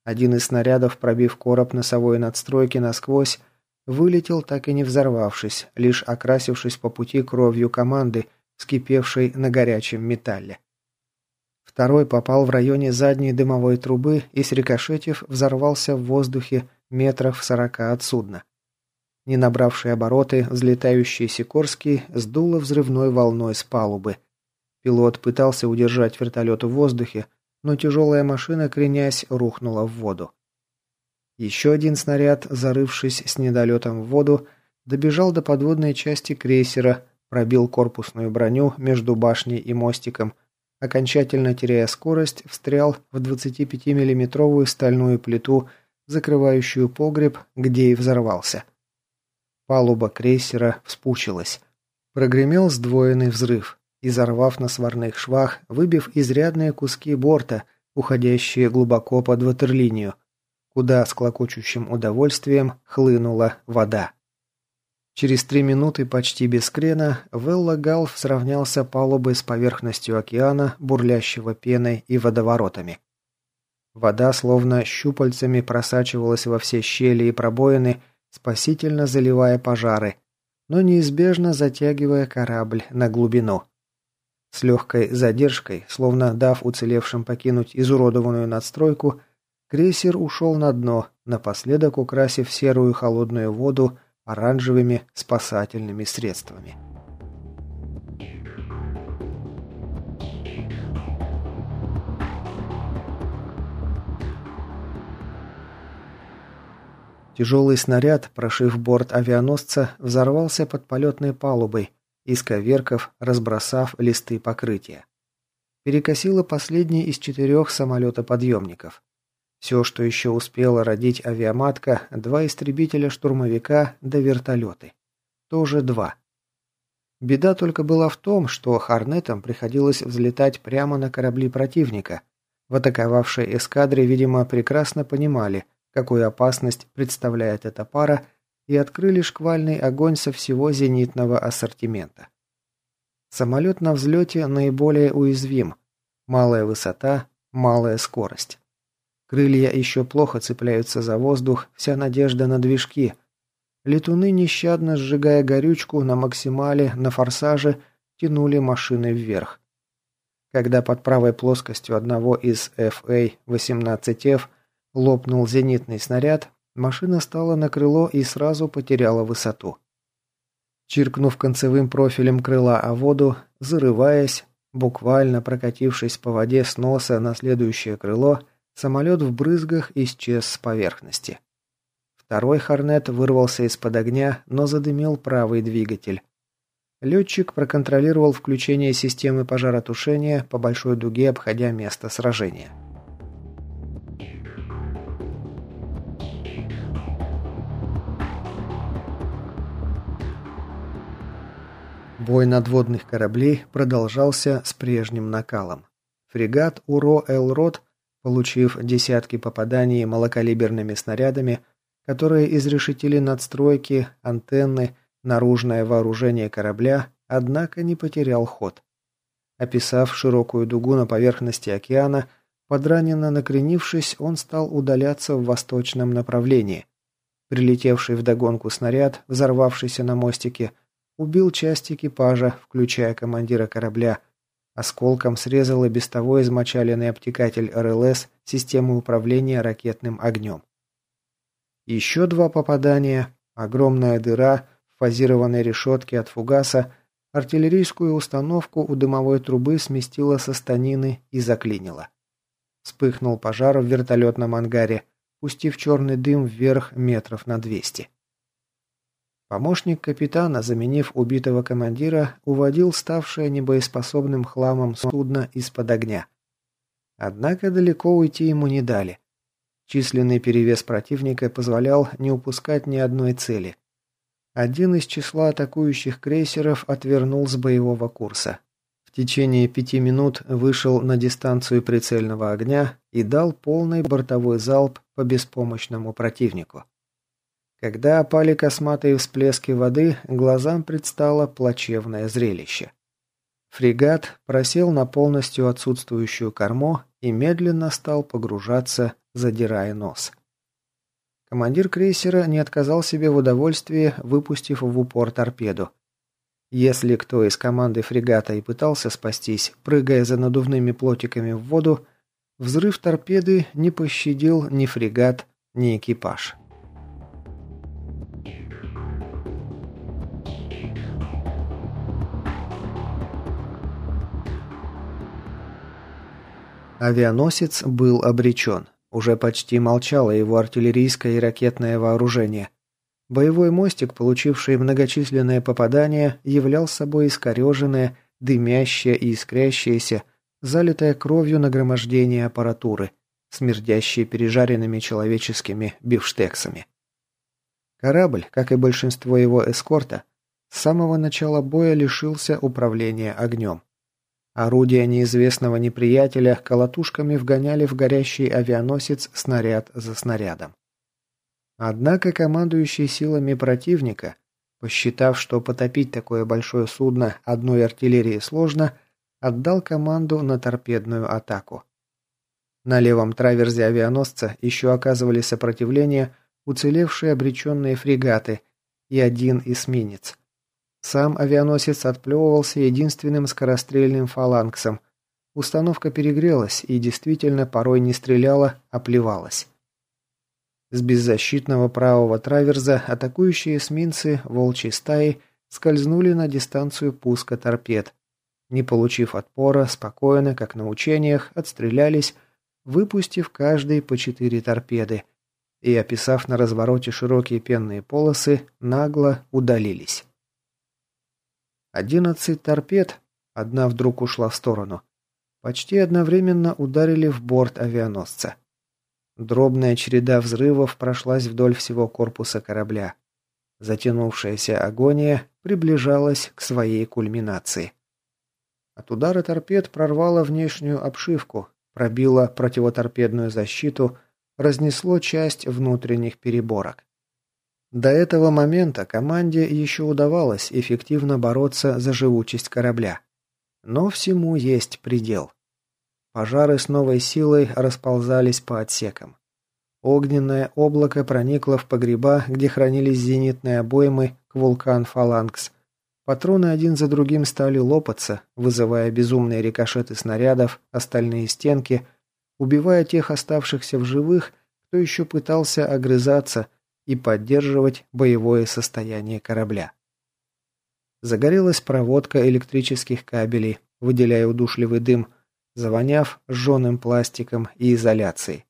Один из снарядов, пробив короб носовой надстройки насквозь, вылетел, так и не взорвавшись, лишь окрасившись по пути кровью команды, вскипевшей на горячем металле. Второй попал в районе задней дымовой трубы и, срикошетив, взорвался в воздухе метров сорока от судна. Не набравший обороты, взлетающий Сикорский сдуло взрывной волной с палубы. Пилот пытался удержать вертолет в воздухе, но тяжелая машина, кренясь, рухнула в воду. Еще один снаряд, зарывшись с недолетом в воду, добежал до подводной части крейсера, пробил корпусную броню между башней и мостиком, окончательно теряя скорость, встрял в 25 миллиметровую стальную плиту, закрывающую погреб, где и взорвался. Палуба крейсера вспучилась. Прогремел сдвоенный взрыв, изорвав на сварных швах, выбив изрядные куски борта, уходящие глубоко под ватерлинию, куда с клокочущим удовольствием хлынула вода. Через три минуты почти без крена Велла Галф сравнялся палубой с поверхностью океана, бурлящего пеной и водоворотами. Вода словно щупальцами просачивалась во все щели и пробоины, спасительно заливая пожары, но неизбежно затягивая корабль на глубину. С легкой задержкой, словно дав уцелевшим покинуть изуродованную надстройку, крейсер ушел на дно, напоследок украсив серую холодную воду оранжевыми спасательными средствами. Тяжелый снаряд, прошив борт авианосца, взорвался под полетной палубой, исковерков, разбросав листы покрытия. Перекосило последний из четырех самолетоподъемников. Все, что еще успела родить авиаматка, два истребителя-штурмовика да вертолеты. Тоже два. Беда только была в том, что Харнетам приходилось взлетать прямо на корабли противника. В атаковавшей эскадре, видимо, прекрасно понимали, какую опасность представляет эта пара, и открыли шквальный огонь со всего зенитного ассортимента. Самолет на взлете наиболее уязвим. Малая высота, малая скорость. Крылья еще плохо цепляются за воздух, вся надежда на движки. Летуны, нещадно сжигая горючку на максимале, на форсаже, тянули машины вверх. Когда под правой плоскостью одного из FA-18F лопнул зенитный снаряд, машина стала на крыло и сразу потеряла высоту. Чиркнув концевым профилем крыла о воду, зарываясь, буквально прокатившись по воде с носа на следующее крыло, Самолет в брызгах исчез с поверхности. Второй «Хорнет» вырвался из-под огня, но задымил правый двигатель. Летчик проконтролировал включение системы пожаротушения по большой дуге, обходя место сражения. Бой надводных кораблей продолжался с прежним накалом. Фрегат «Уро Элрод» Получив десятки попаданий малокалиберными снарядами, которые изрешетили надстройки, антенны, наружное вооружение корабля, однако не потерял ход. Описав широкую дугу на поверхности океана, подраненно накренившись, он стал удаляться в восточном направлении. Прилетевший вдогонку снаряд, взорвавшийся на мостике, убил часть экипажа, включая командира корабля – Осколком срезал и без того измочаленный обтекатель РЛС системы управления ракетным огнем. Еще два попадания, огромная дыра в фазированной решетке от фугаса, артиллерийскую установку у дымовой трубы сместила со станины и заклинила. Вспыхнул пожар в вертолетном ангаре, пустив черный дым вверх метров на двести. Помощник капитана, заменив убитого командира, уводил ставшее небоеспособным хламом судно из-под огня. Однако далеко уйти ему не дали. Численный перевес противника позволял не упускать ни одной цели. Один из числа атакующих крейсеров отвернул с боевого курса. В течение пяти минут вышел на дистанцию прицельного огня и дал полный бортовой залп по беспомощному противнику. Когда опали косматые всплески воды, глазам предстало плачевное зрелище. Фрегат просел на полностью отсутствующую корму и медленно стал погружаться, задирая нос. Командир крейсера не отказал себе в удовольствии, выпустив в упор торпеду. Если кто из команды фрегата и пытался спастись, прыгая за надувными плотиками в воду, взрыв торпеды не пощадил ни фрегат, ни экипаж. Авианосец был обречен. Уже почти молчало его артиллерийское и ракетное вооружение. Боевой мостик, получивший многочисленные попадания, являл собой искореженное, дымящее и искрящееся, залитое кровью нагромождение аппаратуры, смердящее пережаренными человеческими бифштексами. Корабль, как и большинство его эскорта, с самого начала боя лишился управления огнем. Орудия неизвестного неприятеля колотушками вгоняли в горящий авианосец снаряд за снарядом. Однако командующий силами противника, посчитав, что потопить такое большое судно одной артиллерии сложно, отдал команду на торпедную атаку. На левом траверзе авианосца еще оказывали сопротивление уцелевшие обреченные фрегаты и один эсминец – сам авианосец отплевывался единственным скорострельным фаланксом, Установка перегрелась и действительно порой не стреляла, а плевалась. С беззащитного правого траверза атакующие эсминцы волчьей стаи скользнули на дистанцию пуска торпед. Не получив отпора, спокойно, как на учениях, отстрелялись, выпустив каждый по четыре торпеды, и, описав на развороте широкие пенные полосы, нагло удалились. Одиннадцать торпед, одна вдруг ушла в сторону, почти одновременно ударили в борт авианосца. Дробная череда взрывов прошлась вдоль всего корпуса корабля. Затянувшаяся агония приближалась к своей кульминации. От удара торпед прорвало внешнюю обшивку, пробило противоторпедную защиту, разнесло часть внутренних переборок. До этого момента команде еще удавалось эффективно бороться за живучесть корабля. Но всему есть предел. Пожары с новой силой расползались по отсекам. Огненное облако проникло в погреба, где хранились зенитные обоймы к вулкан «Фаланкс». Патроны один за другим стали лопаться, вызывая безумные рикошеты снарядов, остальные стенки, убивая тех оставшихся в живых, кто еще пытался огрызаться и поддерживать боевое состояние корабля. Загорелась проводка электрических кабелей, выделяя удушливый дым – завоняв сжженным пластиком и изоляцией.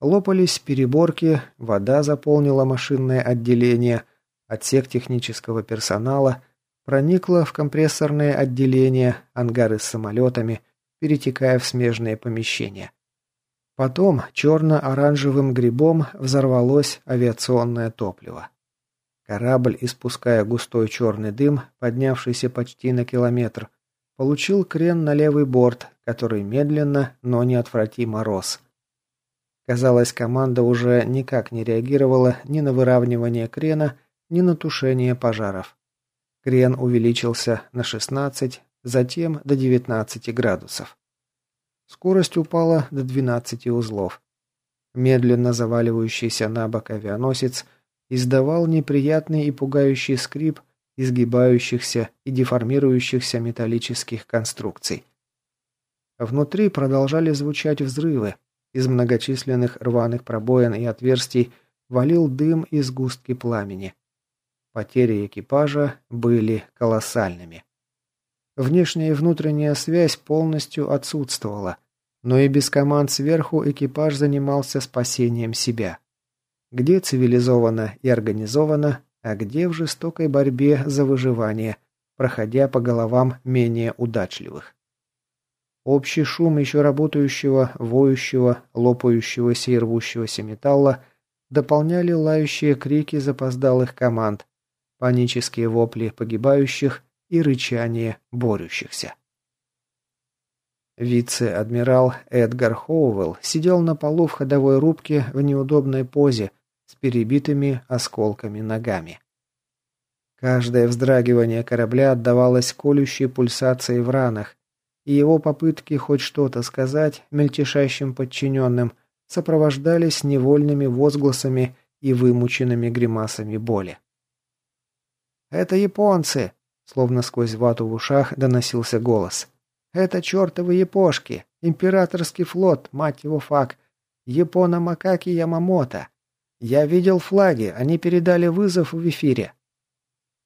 Лопались переборки, вода заполнила машинное отделение, отсек технического персонала, проникла в компрессорное отделение, ангары с самолетами, перетекая в смежные помещения. Потом черно-оранжевым грибом взорвалось авиационное топливо. Корабль, испуская густой черный дым, поднявшийся почти на километр, получил крен на левый борт, который медленно, но неотвратимо рос. Казалось, команда уже никак не реагировала ни на выравнивание крена, ни на тушение пожаров. Крен увеличился на 16, затем до 19 градусов. Скорость упала до 12 узлов. Медленно заваливающийся на бок авианосец издавал неприятный и пугающий скрип, изгибающихся и деформирующихся металлических конструкций. Внутри продолжали звучать взрывы. Из многочисленных рваных пробоин и отверстий валил дым и сгустки пламени. Потери экипажа были колоссальными. Внешняя и внутренняя связь полностью отсутствовала, но и без команд сверху экипаж занимался спасением себя. Где цивилизованно и организованно, а где в жестокой борьбе за выживание, проходя по головам менее удачливых. Общий шум еще работающего, воющего, лопающегося и рвущегося металла дополняли лающие крики запоздалых команд, панические вопли погибающих и рычание борющихся. Вице-адмирал Эдгар Хоуэлл сидел на полу в ходовой рубке в неудобной позе, с перебитыми осколками ногами. Каждое вздрагивание корабля отдавалось колющей пульсацией в ранах, и его попытки хоть что-то сказать мельтешащим подчиненным сопровождались невольными возгласами и вымученными гримасами боли. «Это японцы!» Словно сквозь вату в ушах доносился голос. «Это чертовы япошки! Императорский флот, мать его фак! Япона-макаки Ямамото! «Я видел флаги, они передали вызов в эфире».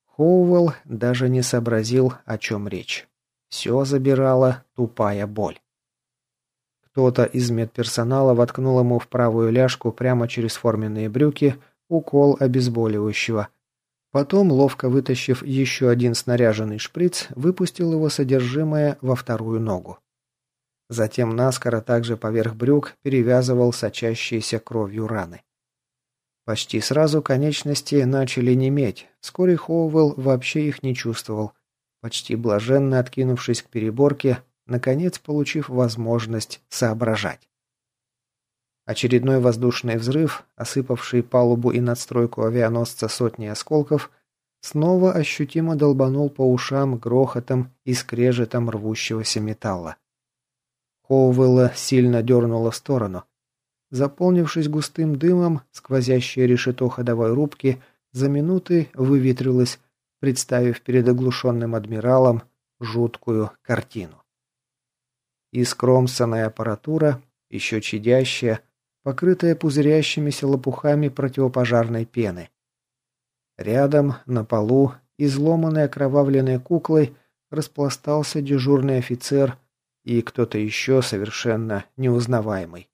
Хоуэлл даже не сообразил, о чем речь. Все забирала тупая боль. Кто-то из медперсонала воткнул ему в правую ляжку прямо через форменные брюки укол обезболивающего. Потом, ловко вытащив еще один снаряженный шприц, выпустил его содержимое во вторую ногу. Затем наскоро также поверх брюк перевязывал сочащиеся кровью раны. Почти сразу конечности начали неметь. Вскоре Хоуэлл вообще их не чувствовал. Почти блаженно откинувшись к переборке, наконец получив возможность соображать. Очередной воздушный взрыв, осыпавший палубу и надстройку авианосца сотни осколков, снова ощутимо долбанул по ушам грохотом и скрежетом рвущегося металла. Хоуэлла сильно дернуло в сторону. Заполнившись густым дымом, сквозящее решето ходовой рубки за минуты выветрилось, представив перед оглушенным адмиралом жуткую картину. и скромсанная аппаратура, еще чадящая, покрытая пузырящимися лопухами противопожарной пены. Рядом, на полу, изломанной окровавленной куклой, распластался дежурный офицер и кто-то еще совершенно неузнаваемый,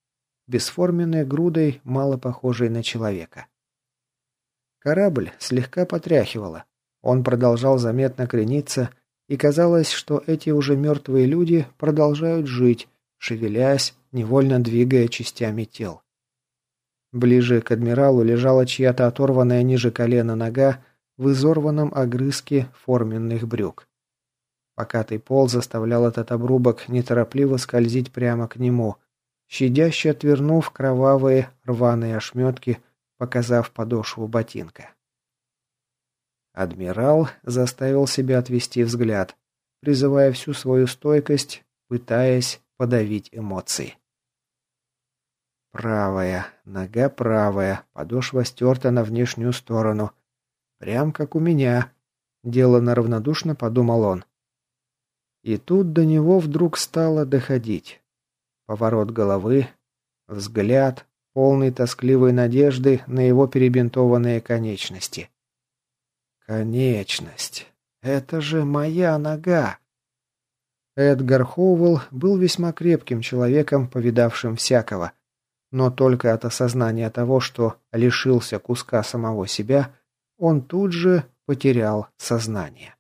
бесформенной грудой, мало похожей на человека. Корабль слегка потряхивало. Он продолжал заметно крениться, и казалось, что эти уже мертвые люди продолжают жить, шевелясь, невольно двигая частями тел. Ближе к адмиралу лежала чья-то оторванная ниже колена нога в изорванном огрызке форменных брюк. Покатый пол заставлял этот обрубок неторопливо скользить прямо к нему, щадяще отвернув кровавые рваные ошметки, показав подошву ботинка. Адмирал заставил себя отвести взгляд, призывая всю свою стойкость, пытаясь подавить эмоции. Правая, нога правая, подошва стерта на внешнюю сторону. Прям как у меня. Делано равнодушно подумал он. И тут до него вдруг стало доходить. Поворот головы, взгляд, полный тоскливой надежды на его перебинтованные конечности. Конечность. Это же моя нога. Эдгар Хоуэлл был весьма крепким человеком, повидавшим всякого. Но только от осознания того, что лишился куска самого себя, он тут же потерял сознание.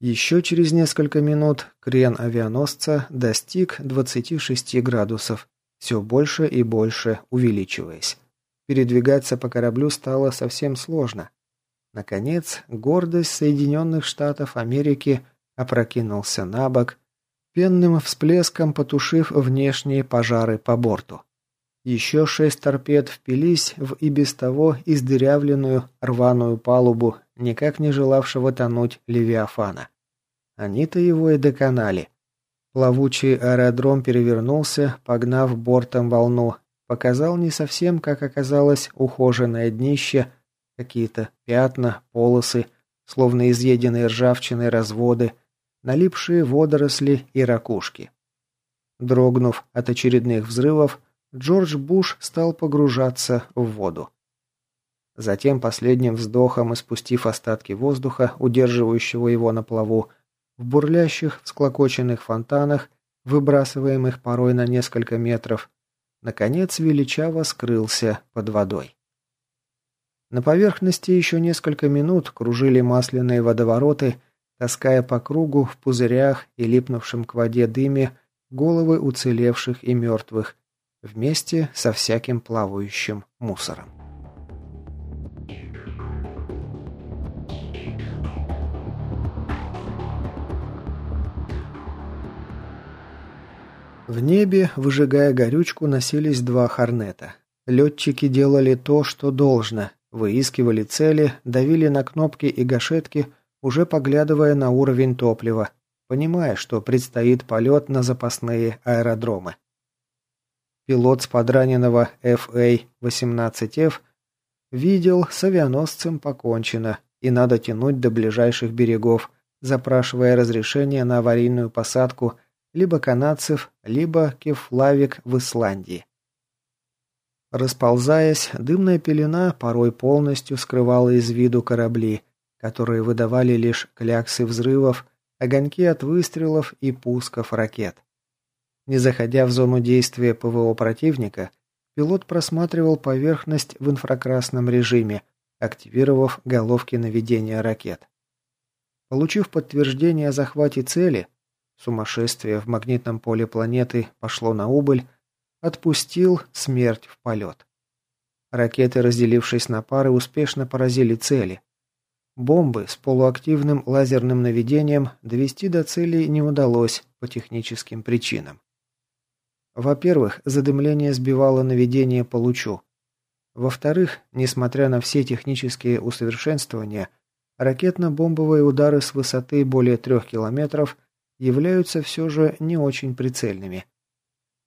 Еще через несколько минут крен авианосца достиг 26 градусов, все больше и больше увеличиваясь. Передвигаться по кораблю стало совсем сложно. Наконец, гордость Соединенных Штатов Америки опрокинулся на бок, пенным всплеском потушив внешние пожары по борту. Еще шесть торпед впились в и без того издырявленную рваную палубу, никак не желавшего тонуть Левиафана. Они-то его и доконали. Плавучий аэродром перевернулся, погнав бортом волну, показал не совсем, как оказалось, ухоженное днище, какие-то пятна, полосы, словно изъеденные ржавчиной разводы, налипшие водоросли и ракушки. Дрогнув от очередных взрывов, Джордж Буш стал погружаться в воду. Затем последним вздохом, испустив остатки воздуха, удерживающего его на плаву, в бурлящих, склокоченных фонтанах, выбрасываемых порой на несколько метров, наконец величаво скрылся под водой. На поверхности еще несколько минут кружили масляные водовороты, таская по кругу в пузырях и липнувшем к воде дыме головы уцелевших и мертвых, вместе со всяким плавающим мусором. В небе, выжигая горючку, носились два хорнета. Летчики делали то, что должно, выискивали цели, давили на кнопки и гашетки, уже поглядывая на уровень топлива, понимая, что предстоит полет на запасные аэродромы. Пилот с подраненного FA-18F видел, с авианосцем покончено, и надо тянуть до ближайших берегов, запрашивая разрешение на аварийную посадку либо канадцев, либо кефлавик в Исландии. Расползаясь, дымная пелена порой полностью скрывала из виду корабли, которые выдавали лишь кляксы взрывов, огоньки от выстрелов и пусков ракет. Не заходя в зону действия ПВО противника, пилот просматривал поверхность в инфракрасном режиме, активировав головки наведения ракет. Получив подтверждение о захвате цели, сумасшествие в магнитном поле планеты пошло на убыль, отпустил смерть в полет. Ракеты, разделившись на пары, успешно поразили цели, Бомбы с полуактивным лазерным наведением довести до цели не удалось по техническим причинам. Во-первых, задымление сбивало наведение по лучу. Во-вторых, несмотря на все технические усовершенствования, ракетно-бомбовые удары с высоты более трех километров являются все же не очень прицельными.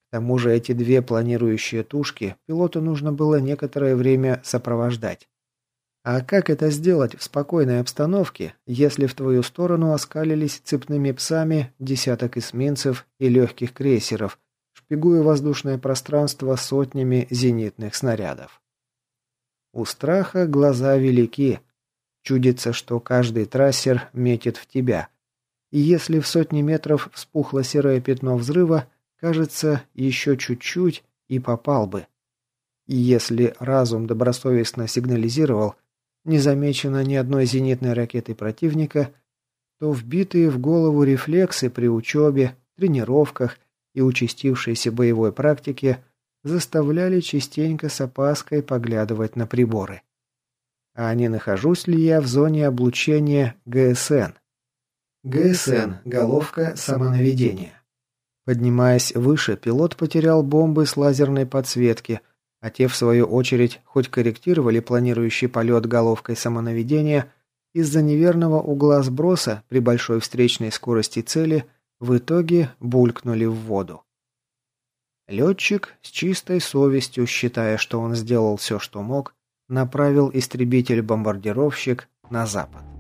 К тому же эти две планирующие тушки пилоту нужно было некоторое время сопровождать. А как это сделать в спокойной обстановке, если в твою сторону оскалились цепными псами десяток эсминцев и легких крейсеров, шпигуя воздушное пространство сотнями зенитных снарядов? У страха глаза велики. Чудится, что каждый трассер метит в тебя. И если в сотни метров вспухло серое пятно взрыва, кажется, еще чуть-чуть и попал бы. И если разум добросовестно сигнализировал – не замечено ни одной зенитной ракеты противника, то вбитые в голову рефлексы при учебе, тренировках и участившейся боевой практике заставляли частенько с опаской поглядывать на приборы. А не нахожусь ли я в зоне облучения ГСН? ГСН – головка самонаведения. Поднимаясь выше, пилот потерял бомбы с лазерной подсветки – а те, в свою очередь, хоть корректировали планирующий полет головкой самонаведения, из-за неверного угла сброса при большой встречной скорости цели в итоге булькнули в воду. Летчик с чистой совестью, считая, что он сделал все, что мог, направил истребитель-бомбардировщик на запад.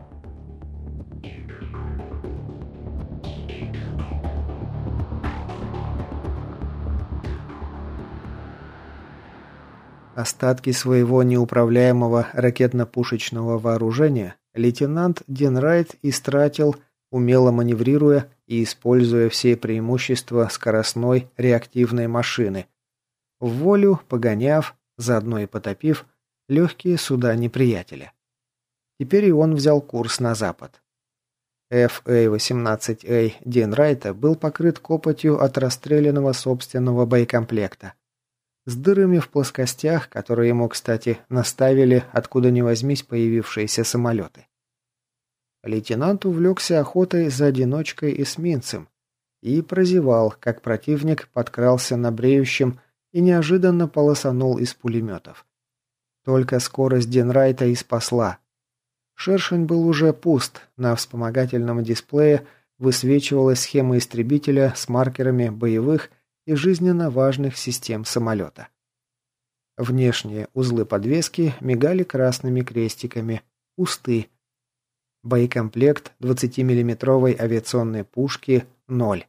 Остатки своего неуправляемого ракетно-пушечного вооружения лейтенант Денрайт истратил, умело маневрируя и используя все преимущества скоростной реактивной машины, в волю погоняв, заодно и потопив, легкие суда неприятеля. Теперь и он взял курс на запад. FA-18A Денрайта был покрыт копотью от расстрелянного собственного боекомплекта с дырами в плоскостях, которые ему, кстати, наставили откуда ни возьмись появившиеся самолеты. Лейтенант увлекся охотой за одиночкой эсминцем и прозевал, как противник подкрался на бреющем и неожиданно полосанул из пулеметов. Только скорость Денрайта и спасла. Шершень был уже пуст, на вспомогательном дисплее высвечивалась схема истребителя с маркерами боевых и жизненно важных систем самолета. Внешние узлы подвески мигали красными крестиками, пусты. Боекомплект 20-миллиметровой авиационной пушки – ноль.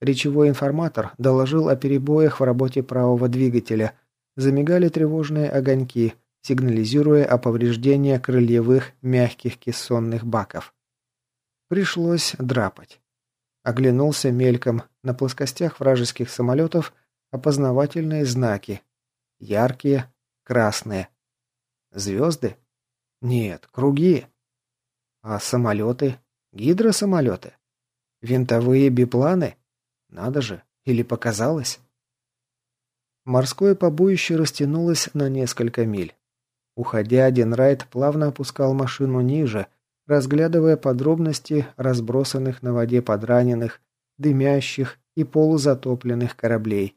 Речевой информатор доложил о перебоях в работе правого двигателя. Замигали тревожные огоньки, сигнализируя о повреждении крыльевых мягких кессонных баков. Пришлось драпать. Оглянулся мельком. На плоскостях вражеских самолетов опознавательные знаки. Яркие, красные. Звезды? Нет, круги. А самолеты? Гидросамолеты? Винтовые бипланы? Надо же, или показалось? Морское побоище растянулось на несколько миль. Уходя, Денрайт плавно опускал машину ниже, разглядывая подробности разбросанных на воде подраненных, дымящих и полузатопленных кораблей,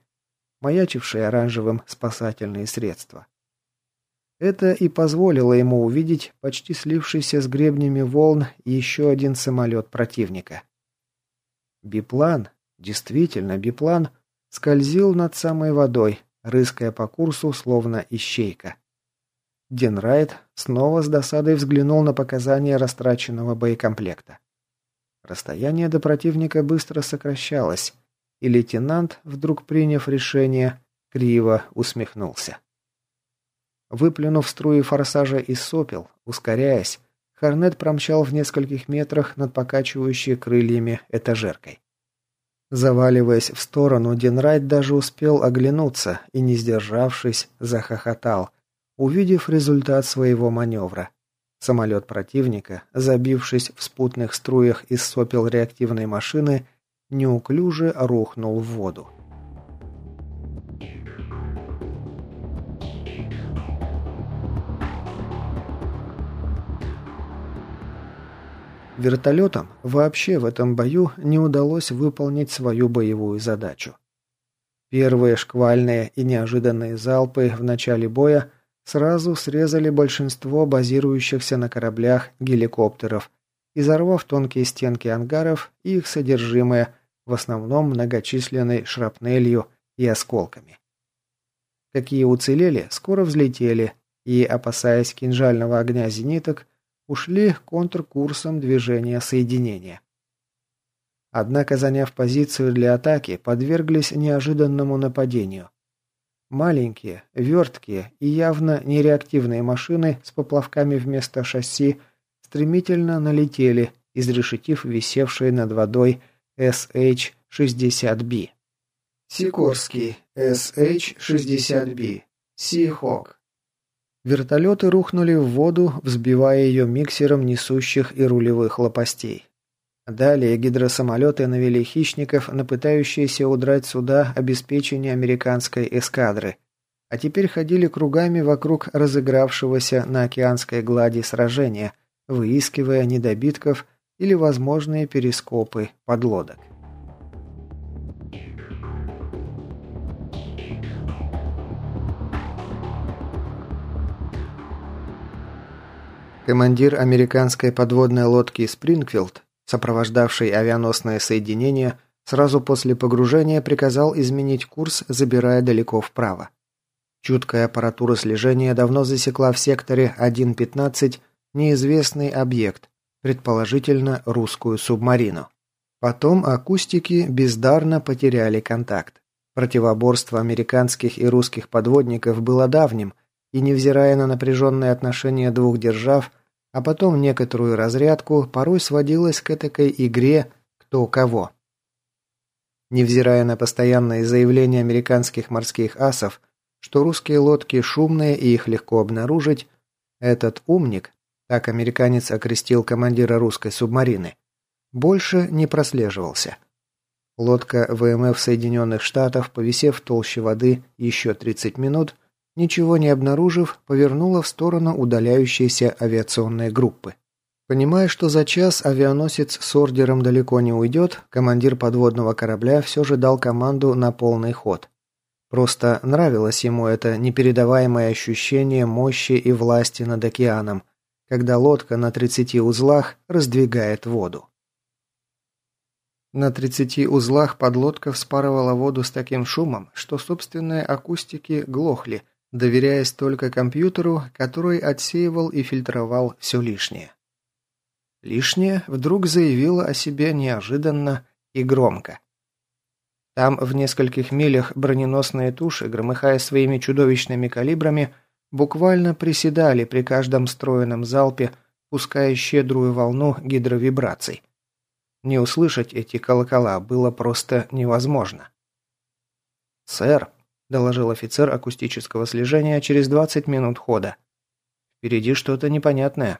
маячившие оранжевым спасательные средства. Это и позволило ему увидеть почти слившийся с гребнями волн еще один самолет противника. Биплан, действительно биплан, скользил над самой водой, рыская по курсу, словно ищейка. Денрайт снова с досадой взглянул на показания растраченного боекомплекта. Расстояние до противника быстро сокращалось, и лейтенант, вдруг приняв решение, криво усмехнулся. Выплюнув струи форсажа из сопел, ускоряясь, Хорнет промчал в нескольких метрах над покачивающей крыльями этажеркой. Заваливаясь в сторону, Денрайт даже успел оглянуться и, не сдержавшись, захохотал, увидев результат своего маневра. Самолет противника, забившись в спутных струях из сопел реактивной машины, неуклюже рухнул в воду. Вертолетам вообще в этом бою не удалось выполнить свою боевую задачу. Первые шквальные и неожиданные залпы в начале боя сразу срезали большинство базирующихся на кораблях геликоптеров, изорвав тонкие стенки ангаров и их содержимое, в основном многочисленной шрапнелью и осколками. Какие уцелели, скоро взлетели, и, опасаясь кинжального огня зениток, ушли контркурсом движения соединения. Однако, заняв позицию для атаки, подверглись неожиданному нападению. Маленькие, верткие и явно нереактивные машины с поплавками вместо шасси стремительно налетели, изрешетив висевшие над водой SH-60B. Сикорский SH-60B. Сихок. Вертолеты рухнули в воду, взбивая ее миксером несущих и рулевых лопастей. Далее гидросамолеты навели хищников на пытающиеся удрать суда обеспечения американской эскадры, а теперь ходили кругами вокруг разыгравшегося на океанской глади сражения, выискивая недобитков или возможные перископы подлодок. Командир американской подводной лодки «Спрингфилд» сопровождавший авианосное соединение, сразу после погружения приказал изменить курс, забирая далеко вправо. Чуткая аппаратура слежения давно засекла в секторе 1.15 неизвестный объект, предположительно русскую субмарину. Потом акустики бездарно потеряли контакт. Противоборство американских и русских подводников было давним, и невзирая на напряженные отношения двух держав – а потом некоторую разрядку порой сводилась к этакой игре «кто кого». Невзирая на постоянные заявления американских морских асов, что русские лодки шумные и их легко обнаружить, этот умник, так американец окрестил командира русской субмарины, больше не прослеживался. Лодка ВМФ Соединенных Штатов, повисев в толще воды еще 30 минут, ничего не обнаружив, повернула в сторону удаляющейся авиационной группы. Понимая, что за час авианосец с ордером далеко не уйдет, командир подводного корабля все же дал команду на полный ход. Просто нравилось ему это непередаваемое ощущение мощи и власти над океаном, когда лодка на 30 узлах раздвигает воду. На 30 узлах подлодка вспарывала воду с таким шумом, что собственные акустики глохли – доверяясь только компьютеру, который отсеивал и фильтровал все лишнее. Лишнее вдруг заявило о себе неожиданно и громко. Там, в нескольких милях, броненосные туши, громыхая своими чудовищными калибрами, буквально приседали при каждом стройном залпе, пуская щедрую волну гидровибраций. Не услышать эти колокола было просто невозможно. «Сэр», – доложил офицер акустического слежения через 20 минут хода. «Впереди что-то непонятное».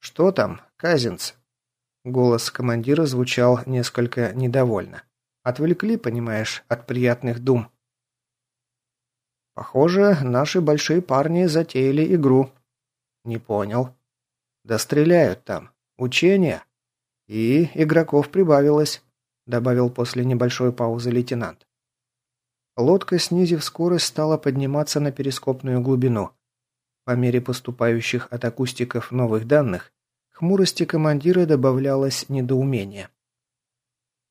«Что там, Казинц?» Голос командира звучал несколько недовольно. Отвлекли, понимаешь, от приятных дум. «Похоже, наши большие парни затеяли игру». «Не понял». «Да стреляют там. Учения». «И игроков прибавилось», – добавил после небольшой паузы лейтенант. Лодка, снизив скорость, стала подниматься на перископную глубину. По мере поступающих от акустиков новых данных, хмурости командира добавлялось недоумение.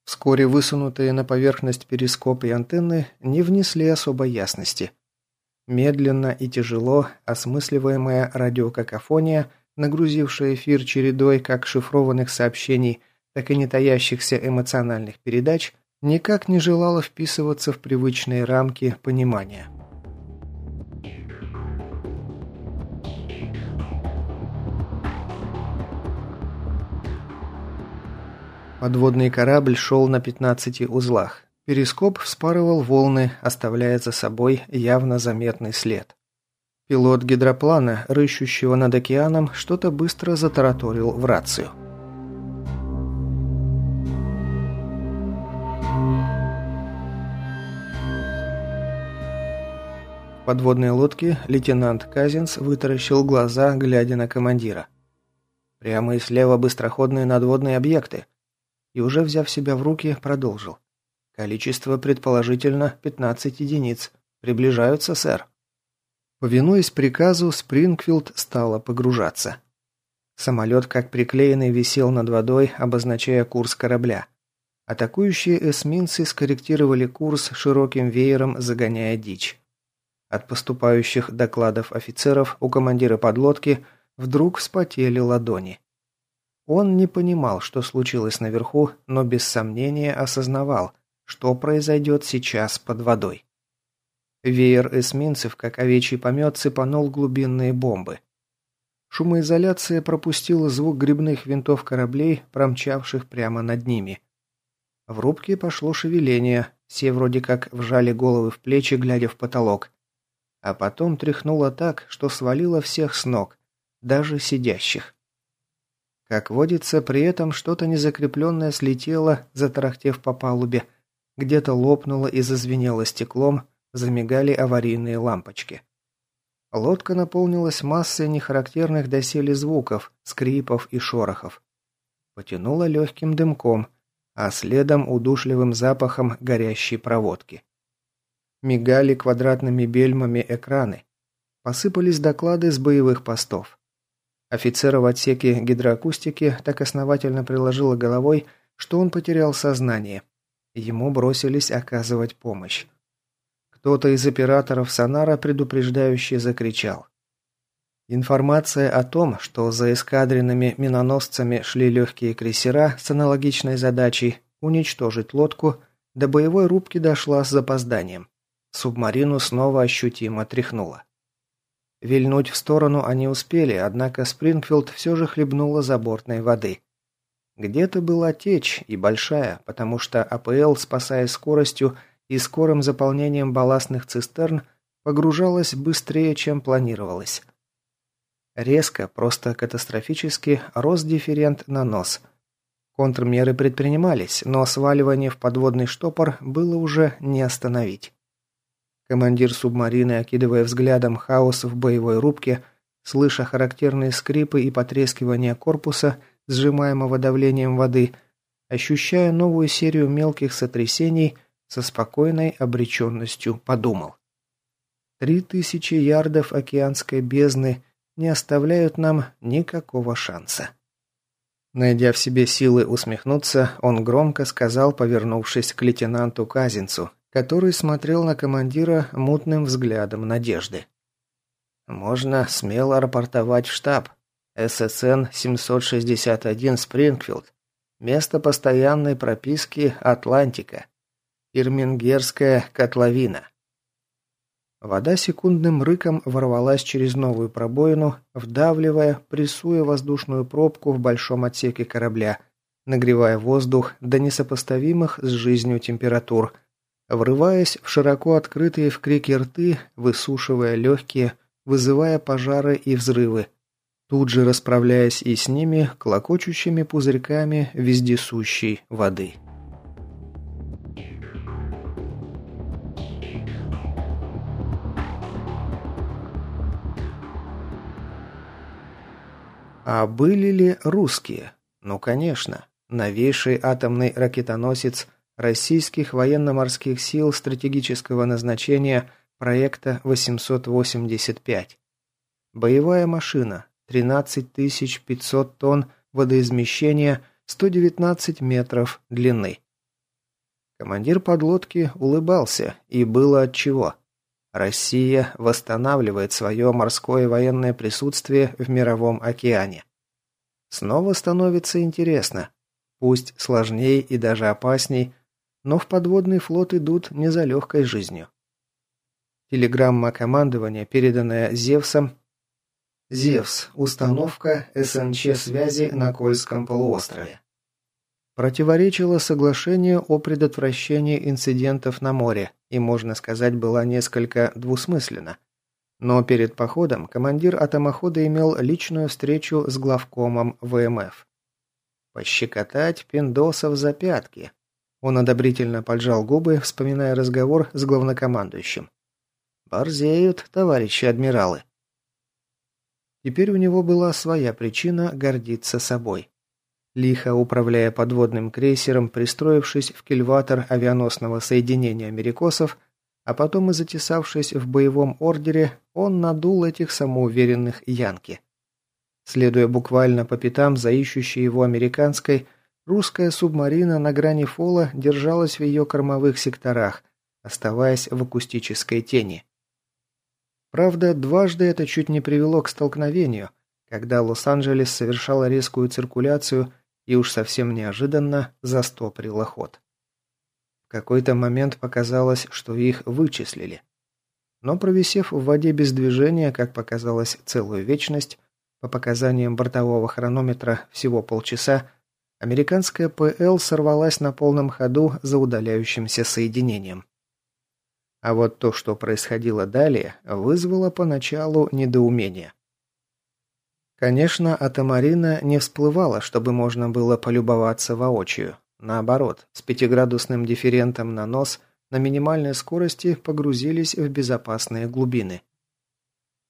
Вскоре высунутые на поверхность перископ и антенны не внесли особой ясности. Медленно и тяжело осмысливаемая радиокакофония, нагрузившая эфир чередой как шифрованных сообщений, так и не таящихся эмоциональных передач, никак не желала вписываться в привычные рамки понимания. Подводный корабль шел на 15 узлах. Перископ вспарывал волны, оставляя за собой явно заметный след. Пилот гидроплана, рыщущего над океаном, что-то быстро затараторил в рацию. Подводной лодке лейтенант Казинс вытаращил глаза, глядя на командира. Прямо и слева быстроходные надводные объекты. И уже взяв себя в руки, продолжил. Количество предположительно 15 единиц. Приближаются, сэр. Повинуясь приказу, Спрингфилд стала погружаться. Самолет, как приклеенный, висел над водой, обозначая курс корабля. Атакующие эсминцы скорректировали курс широким веером, загоняя дичь. От поступающих докладов офицеров у командира подлодки вдруг вспотели ладони. Он не понимал, что случилось наверху, но без сомнения осознавал, что произойдет сейчас под водой. Веер эсминцев, как овечий помет, цепанул глубинные бомбы. Шумоизоляция пропустила звук грибных винтов кораблей, промчавших прямо над ними. В рубке пошло шевеление, все вроде как вжали головы в плечи, глядя в потолок. А потом тряхнуло так, что свалило всех с ног, даже сидящих. Как водится, при этом что-то незакрепленное слетело, затарахтев по палубе, где-то лопнуло и зазвенело стеклом, замигали аварийные лампочки. Лодка наполнилась массой нехарактерных доселе звуков, скрипов и шорохов. Потянула легким дымком, а следом удушливым запахом горящей проводки. Мигали квадратными бельмами экраны. Посыпались доклады с боевых постов. Офицера в отсеке гидроакустики так основательно приложила головой, что он потерял сознание. Ему бросились оказывать помощь. Кто-то из операторов сонара предупреждающе закричал. Информация о том, что за эскадренными миноносцами шли легкие крейсера с аналогичной задачей уничтожить лодку, до боевой рубки дошла с запозданием. Субмарину снова ощутимо тряхнуло. Вильнуть в сторону они успели, однако Спрингфилд все же хлебнула забортной воды. Где-то была течь, и большая, потому что АПЛ, спасаясь скоростью и скорым заполнением балластных цистерн, погружалась быстрее, чем планировалось. Резко, просто катастрофически, рос дифферент на нос. Контрмеры предпринимались, но сваливание в подводный штопор было уже не остановить. Командир субмарины, окидывая взглядом хаос в боевой рубке, слыша характерные скрипы и потрескивание корпуса, сжимаемого давлением воды, ощущая новую серию мелких сотрясений, со спокойной обреченностью подумал. Три тысячи ярдов океанской бездны не оставляют нам никакого шанса. Найдя в себе силы усмехнуться, он громко сказал, повернувшись к лейтенанту Казинцу, который смотрел на командира мутным взглядом надежды. «Можно смело рапортовать в штаб. ССН-761 Спрингфилд. Место постоянной прописки Атлантика. Ирмингерская котловина». Вода секундным рыком ворвалась через новую пробоину, вдавливая, прессуя воздушную пробку в большом отсеке корабля, нагревая воздух до несопоставимых с жизнью температур – врываясь в широко открытые в крике рты, высушивая легкие, вызывая пожары и взрывы, тут же расправляясь и с ними клокочущими пузырьками вездесущей воды. А были ли русские? Ну, конечно. Новейший атомный ракетоносец – российских военно-морских сил стратегического назначения проекта 885. Боевая машина, 13 500 тонн водоизмещения, 119 метров длины. Командир подлодки улыбался, и было отчего. Россия восстанавливает свое морское военное присутствие в мировом океане. Снова становится интересно. Пусть сложнее и даже опасней, но в подводный флот идут не за легкой жизнью. Телеграмма командования, переданная Зевсом. Зевс. Установка СНЧ-связи на Кольском полуострове. Противоречила соглашению о предотвращении инцидентов на море и, можно сказать, была несколько двусмысленна. Но перед походом командир атомохода имел личную встречу с главкомом ВМФ. Пощекотать пиндосов за пятки, он одобрительно поджал губы, вспоминая разговор с главнокомандующим. «Борзеют, товарищи адмиралы». Теперь у него была своя причина гордиться собой. Лихо управляя подводным крейсером, пристроившись в кильватор авианосного соединения америкосов, а потом и затесавшись в боевом ордере, он надул этих самоуверенных янки. Следуя буквально по пятам за ищущей его американской, Русская субмарина на грани фола держалась в ее кормовых секторах, оставаясь в акустической тени. Правда, дважды это чуть не привело к столкновению, когда Лос-Анджелес совершала резкую циркуляцию и уж совсем неожиданно застопорила ход. В какой-то момент показалось, что их вычислили. Но провисев в воде без движения, как показалось, целую вечность, по показаниям бортового хронометра всего полчаса, американская ПЛ сорвалась на полном ходу за удаляющимся соединением. А вот то, что происходило далее, вызвало поначалу недоумение. Конечно, Атамарина не всплывала, чтобы можно было полюбоваться воочию. Наоборот, с пятиградусным дифферентом на нос на минимальной скорости погрузились в безопасные глубины.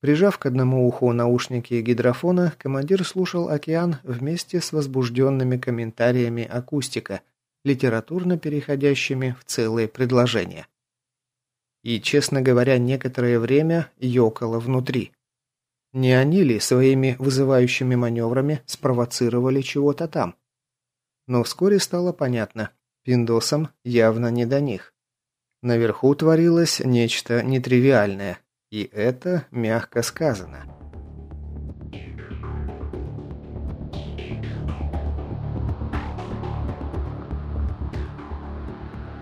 Прижав к одному уху наушники гидрофона, командир слушал океан вместе с возбужденными комментариями акустика, литературно переходящими в целые предложения. И, честно говоря, некоторое время ёкало внутри. Не они ли своими вызывающими маневрами спровоцировали чего-то там? Но вскоре стало понятно, пиндосам явно не до них. Наверху творилось нечто нетривиальное, и это мягко сказано.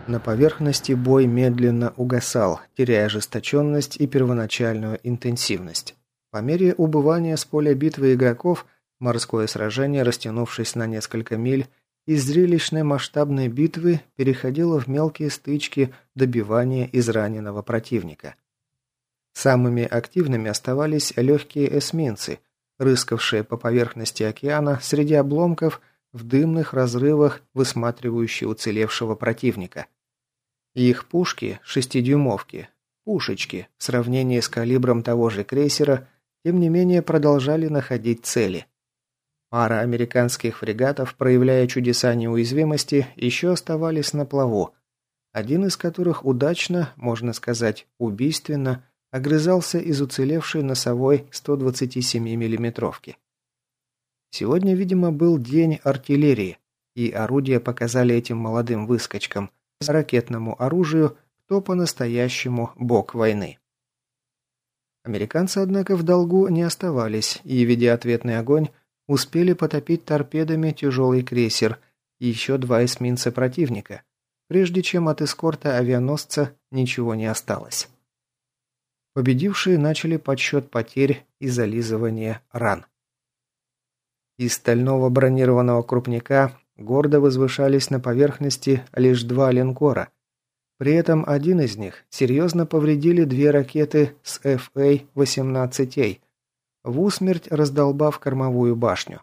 На поверхности бой медленно угасал, теряя ожесточенность и первоначальную интенсивность. По мере убывания с поля битвы игроков, морское сражение, растянувшись на несколько миль, из зрелищной масштабной битвы переходило в мелкие стычки добивания израненного противника – Самыми активными оставались легкие эсминцы, рыскавшие по поверхности океана среди обломков в дымных разрывах, высматривающие уцелевшего противника. Их пушки – шестидюймовки, пушечки, в сравнении с калибром того же крейсера, тем не менее продолжали находить цели. Пара американских фрегатов, проявляя чудеса неуязвимости, еще оставались на плаву, один из которых удачно, можно сказать, убийственно, огрызался из уцелевшей носовой 127 миллиметровки. Сегодня, видимо, был день артиллерии, и орудия показали этим молодым выскочкам, ракетному оружию, кто по-настоящему бог войны. Американцы, однако, в долгу не оставались и, ведя ответный огонь, успели потопить торпедами тяжелый крейсер и еще два эсминца противника, прежде чем от эскорта авианосца ничего не осталось. Победившие начали подсчет потерь и зализывание ран. Из стального бронированного крупника гордо возвышались на поверхности лишь два линкора. При этом один из них серьезно повредили две ракеты с FA-18A, в усмерть раздолбав кормовую башню.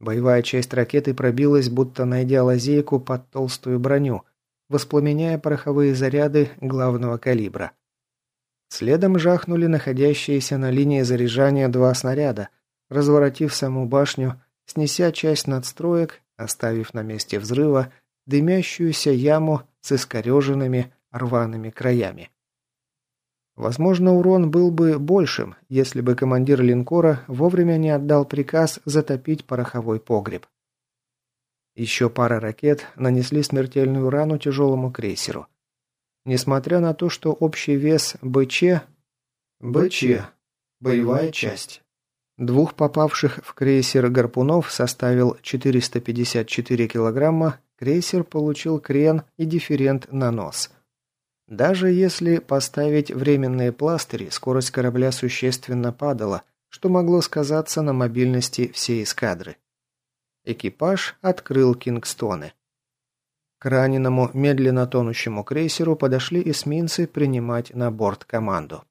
Боевая часть ракеты пробилась, будто найдя лазейку под толстую броню, воспламеняя пороховые заряды главного калибра. Следом жахнули находящиеся на линии заряжания два снаряда, разворотив саму башню, снеся часть надстроек, оставив на месте взрыва дымящуюся яму с искореженными рваными краями. Возможно, урон был бы большим, если бы командир линкора вовремя не отдал приказ затопить пороховой погреб. Еще пара ракет нанесли смертельную рану тяжелому крейсеру. Несмотря на то, что общий вес БЧ... БЧ. Боевая часть. Двух попавших в крейсер гарпунов составил 454 килограмма, крейсер получил крен и дифферент на нос. Даже если поставить временные пластыри, скорость корабля существенно падала, что могло сказаться на мобильности всей эскадры. Экипаж открыл Кингстоны. К раненому, медленно тонущему крейсеру подошли эсминцы принимать на борт команду.